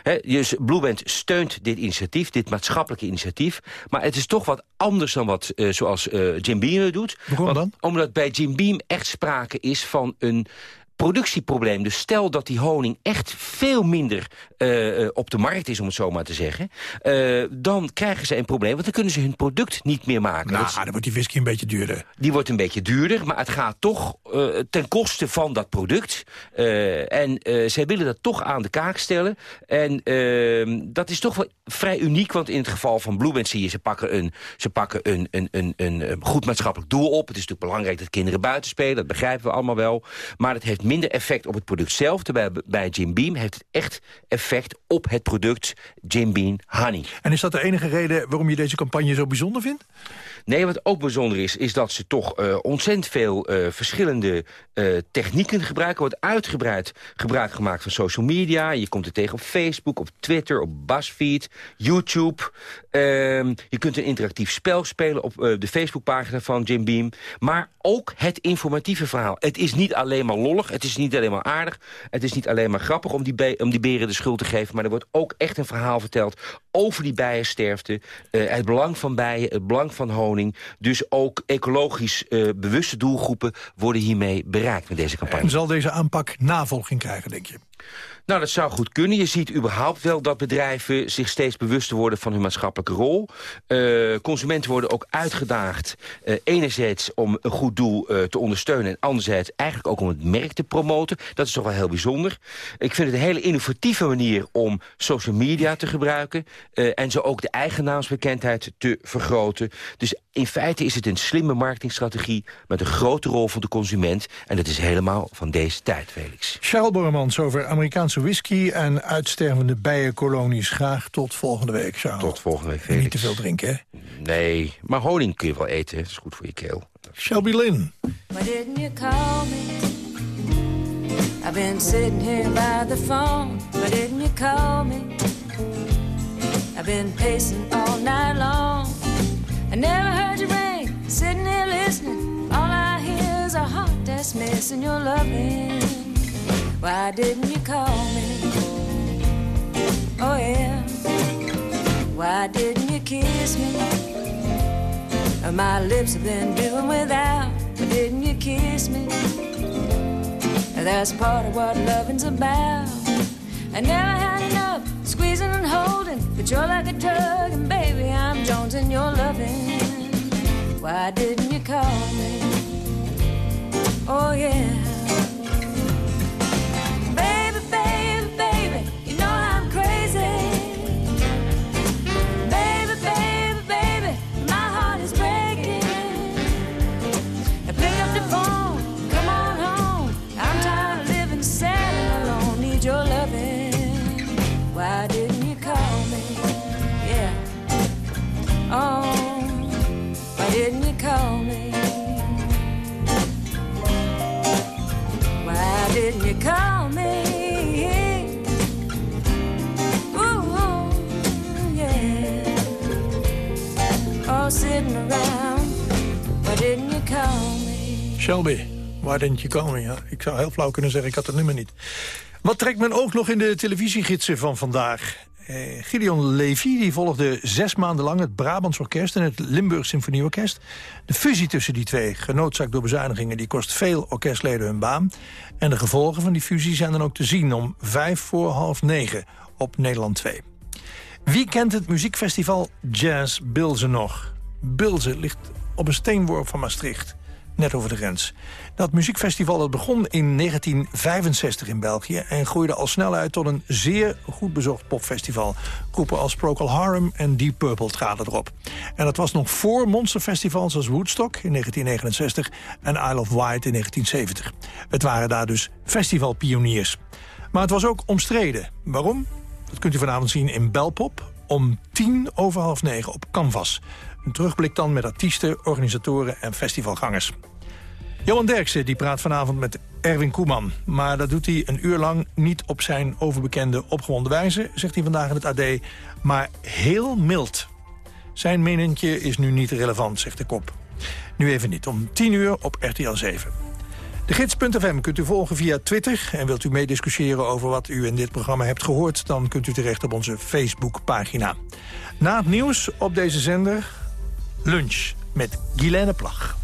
He, dus Blueband steunt dit initiatief, dit maatschappelijke initiatief. Maar het is toch wat anders dan wat uh, zoals uh, Jim Beam doet. Waarom dan? Omdat bij Jim Beam echt sprake is van een productieprobleem. Dus stel dat die honing echt veel minder uh, op de markt is, om het zo maar te zeggen... Uh, dan krijgen ze een probleem, want dan kunnen ze hun product niet meer maken. Nou, dan wordt die whisky een beetje duurder. Die wordt een beetje duurder, maar het gaat toch uh, ten koste van dat product. en zij willen dat toch aan de kaak stellen. En ehm, dat is toch wel vrij uniek, want in het geval van Blueband zie je... ze pakken, een, ze pakken een, een, een, een goed maatschappelijk doel op. Het is natuurlijk belangrijk dat kinderen buiten spelen, dat begrijpen we allemaal wel. Maar het heeft minder effect op het product zelf. Terwijl bij Jim Beam heeft het echt effect op het product Jim Beam Honey. En is dat de enige reden waarom je deze campagne zo bijzonder vindt? Nee, wat ook bijzonder is, is dat ze toch uh, ontzettend veel uh, verschillende uh, technieken gebruiken. wordt uitgebreid gebruik gemaakt van social media. Je komt er tegen op Facebook, op Twitter, op BuzzFeed, YouTube. je kunt een interactief spel spelen op de Facebookpagina van Jim Beam. Maar ook het informatieve verhaal. Het is niet alleen maar lollig, het is niet alleen maar aardig... het is niet alleen maar grappig om die, om die beren de schuld te geven... maar er wordt ook echt een verhaal verteld over die bijensterfte... Het belang van bijen, het belang van honing. Dus ook ecologisch uh, bewuste doelgroepen worden hiermee bereikt met deze campagne. En zal deze aanpak navolging krijgen, denk je? Nou, dat zou goed kunnen. Je ziet überhaupt wel dat bedrijven zich steeds bewuster worden van hun maatschappelijke rol. Uh, consumenten worden ook uitgedaagd, uh, enerzijds om een goed doel uh, te ondersteunen... en anderzijds eigenlijk ook om het merk te promoten. Dat is toch wel heel bijzonder. Ik vind het een hele innovatieve manier om social media te gebruiken... en zo ook de eigen naamsbekendheid te vergroten. Dus in feite is het een slimme marketingstrategie... met een grote rol voor de consument. En dat is helemaal van deze tijd, Felix. Charles Borremans over Amerikaanse whisky en uitstervende bijenkolonies. Graag tot volgende week, Charles. Tot volgende week, Felix. Niet te veel drinken, hè? Nee, maar honing kun je wel eten. Dat is goed voor je keel. Shelby Lynn. Why didn't you call me? I've been sitting here by the phone. Why didn't you call me? I've been pacing all night long. I never heard you ring, sitting here listening. All I hear is a heart that's missing your loving. Why didn't you call me? Oh yeah. Why didn't you kiss me? Uh, my lips have been doing without. Why didn't you kiss me? That's part of what loving's about. I never had enough holding, but you're like a drug, and baby, I'm jonesing your loving. Why didn't you call me? Oh yeah. Shelby, waar didn't you call? Ja, ik zou heel flauw kunnen zeggen, ik had het nummer niet. Wat trekt men ook nog in de televisiegidsen van vandaag? Eh, Gideon Levy die volgde zes maanden lang het Brabants Orkest... en het Limburg Symfonieorkest. De fusie tussen die twee, genoodzaakt door bezuinigingen... die kost veel orkestleden hun baan. En de gevolgen van die fusie zijn dan ook te zien... om vijf voor half negen op Nederland 2. Wie kent het muziekfestival Jazz Bilze nog? Bilze ligt op een steenworp van Maastricht net over de grens. Dat muziekfestival dat begon in 1965 in België... en groeide al snel uit tot een zeer goed bezocht popfestival. Groepen als Procol Harum en Deep Purple traden erop. En dat was nog voor monsterfestivals als Woodstock in 1969... en Isle of Wight in 1970. Het waren daar dus festivalpioniers. Maar het was ook omstreden. Waarom? Dat kunt u vanavond zien in Belpop om tien over half negen op Canvas. Een terugblik dan met artiesten, organisatoren en festivalgangers. Johan Derksen die praat vanavond met Erwin Koeman. Maar dat doet hij een uur lang niet op zijn overbekende opgewonden wijze... zegt hij vandaag in het AD, maar heel mild. Zijn menentje is nu niet relevant, zegt de kop. Nu even niet, om 10 uur op RTL 7. De gids.fm kunt u volgen via Twitter. En wilt u meediscussiëren over wat u in dit programma hebt gehoord... dan kunt u terecht op onze Facebookpagina. Na het nieuws op deze zender lunch met Guilaine Plag.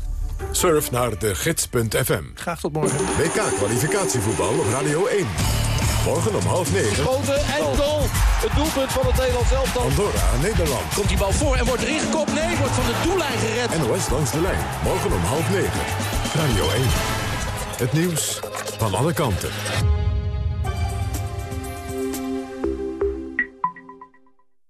Surf naar de gids.fm. Graag tot morgen. WK-kwalificatievoetbal op Radio 1. Morgen om half negen. Schoten en goal. Het doelpunt van het Nederlands elftal. Andorra, Nederland. Komt die bal voor en wordt erin gekopt? Nee, wordt van de doellijn gered. NOS langs de lijn. Morgen om half negen. Radio 1. Het nieuws van alle kanten.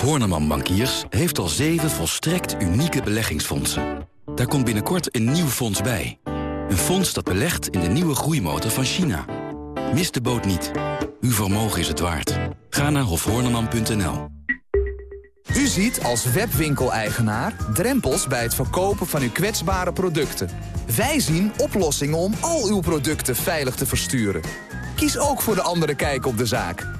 Horneman Bankiers heeft al zeven volstrekt unieke beleggingsfondsen. Daar komt binnenkort een nieuw fonds bij. Een fonds dat belegt in de nieuwe groeimotor van China. Mis de boot niet. Uw vermogen is het waard. Ga naar hofhoorneman.nl. U ziet als webwinkeleigenaar drempels bij het verkopen van uw kwetsbare producten. Wij zien oplossingen om al uw producten veilig te versturen. Kies ook voor De Andere Kijk op de zaak.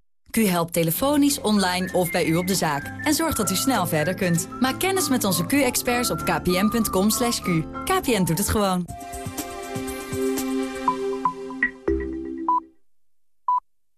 Q helpt telefonisch, online of bij u op de zaak. En zorgt dat u snel verder kunt. Maak kennis met onze Q-experts op kpn.com. /q. KPN doet het gewoon.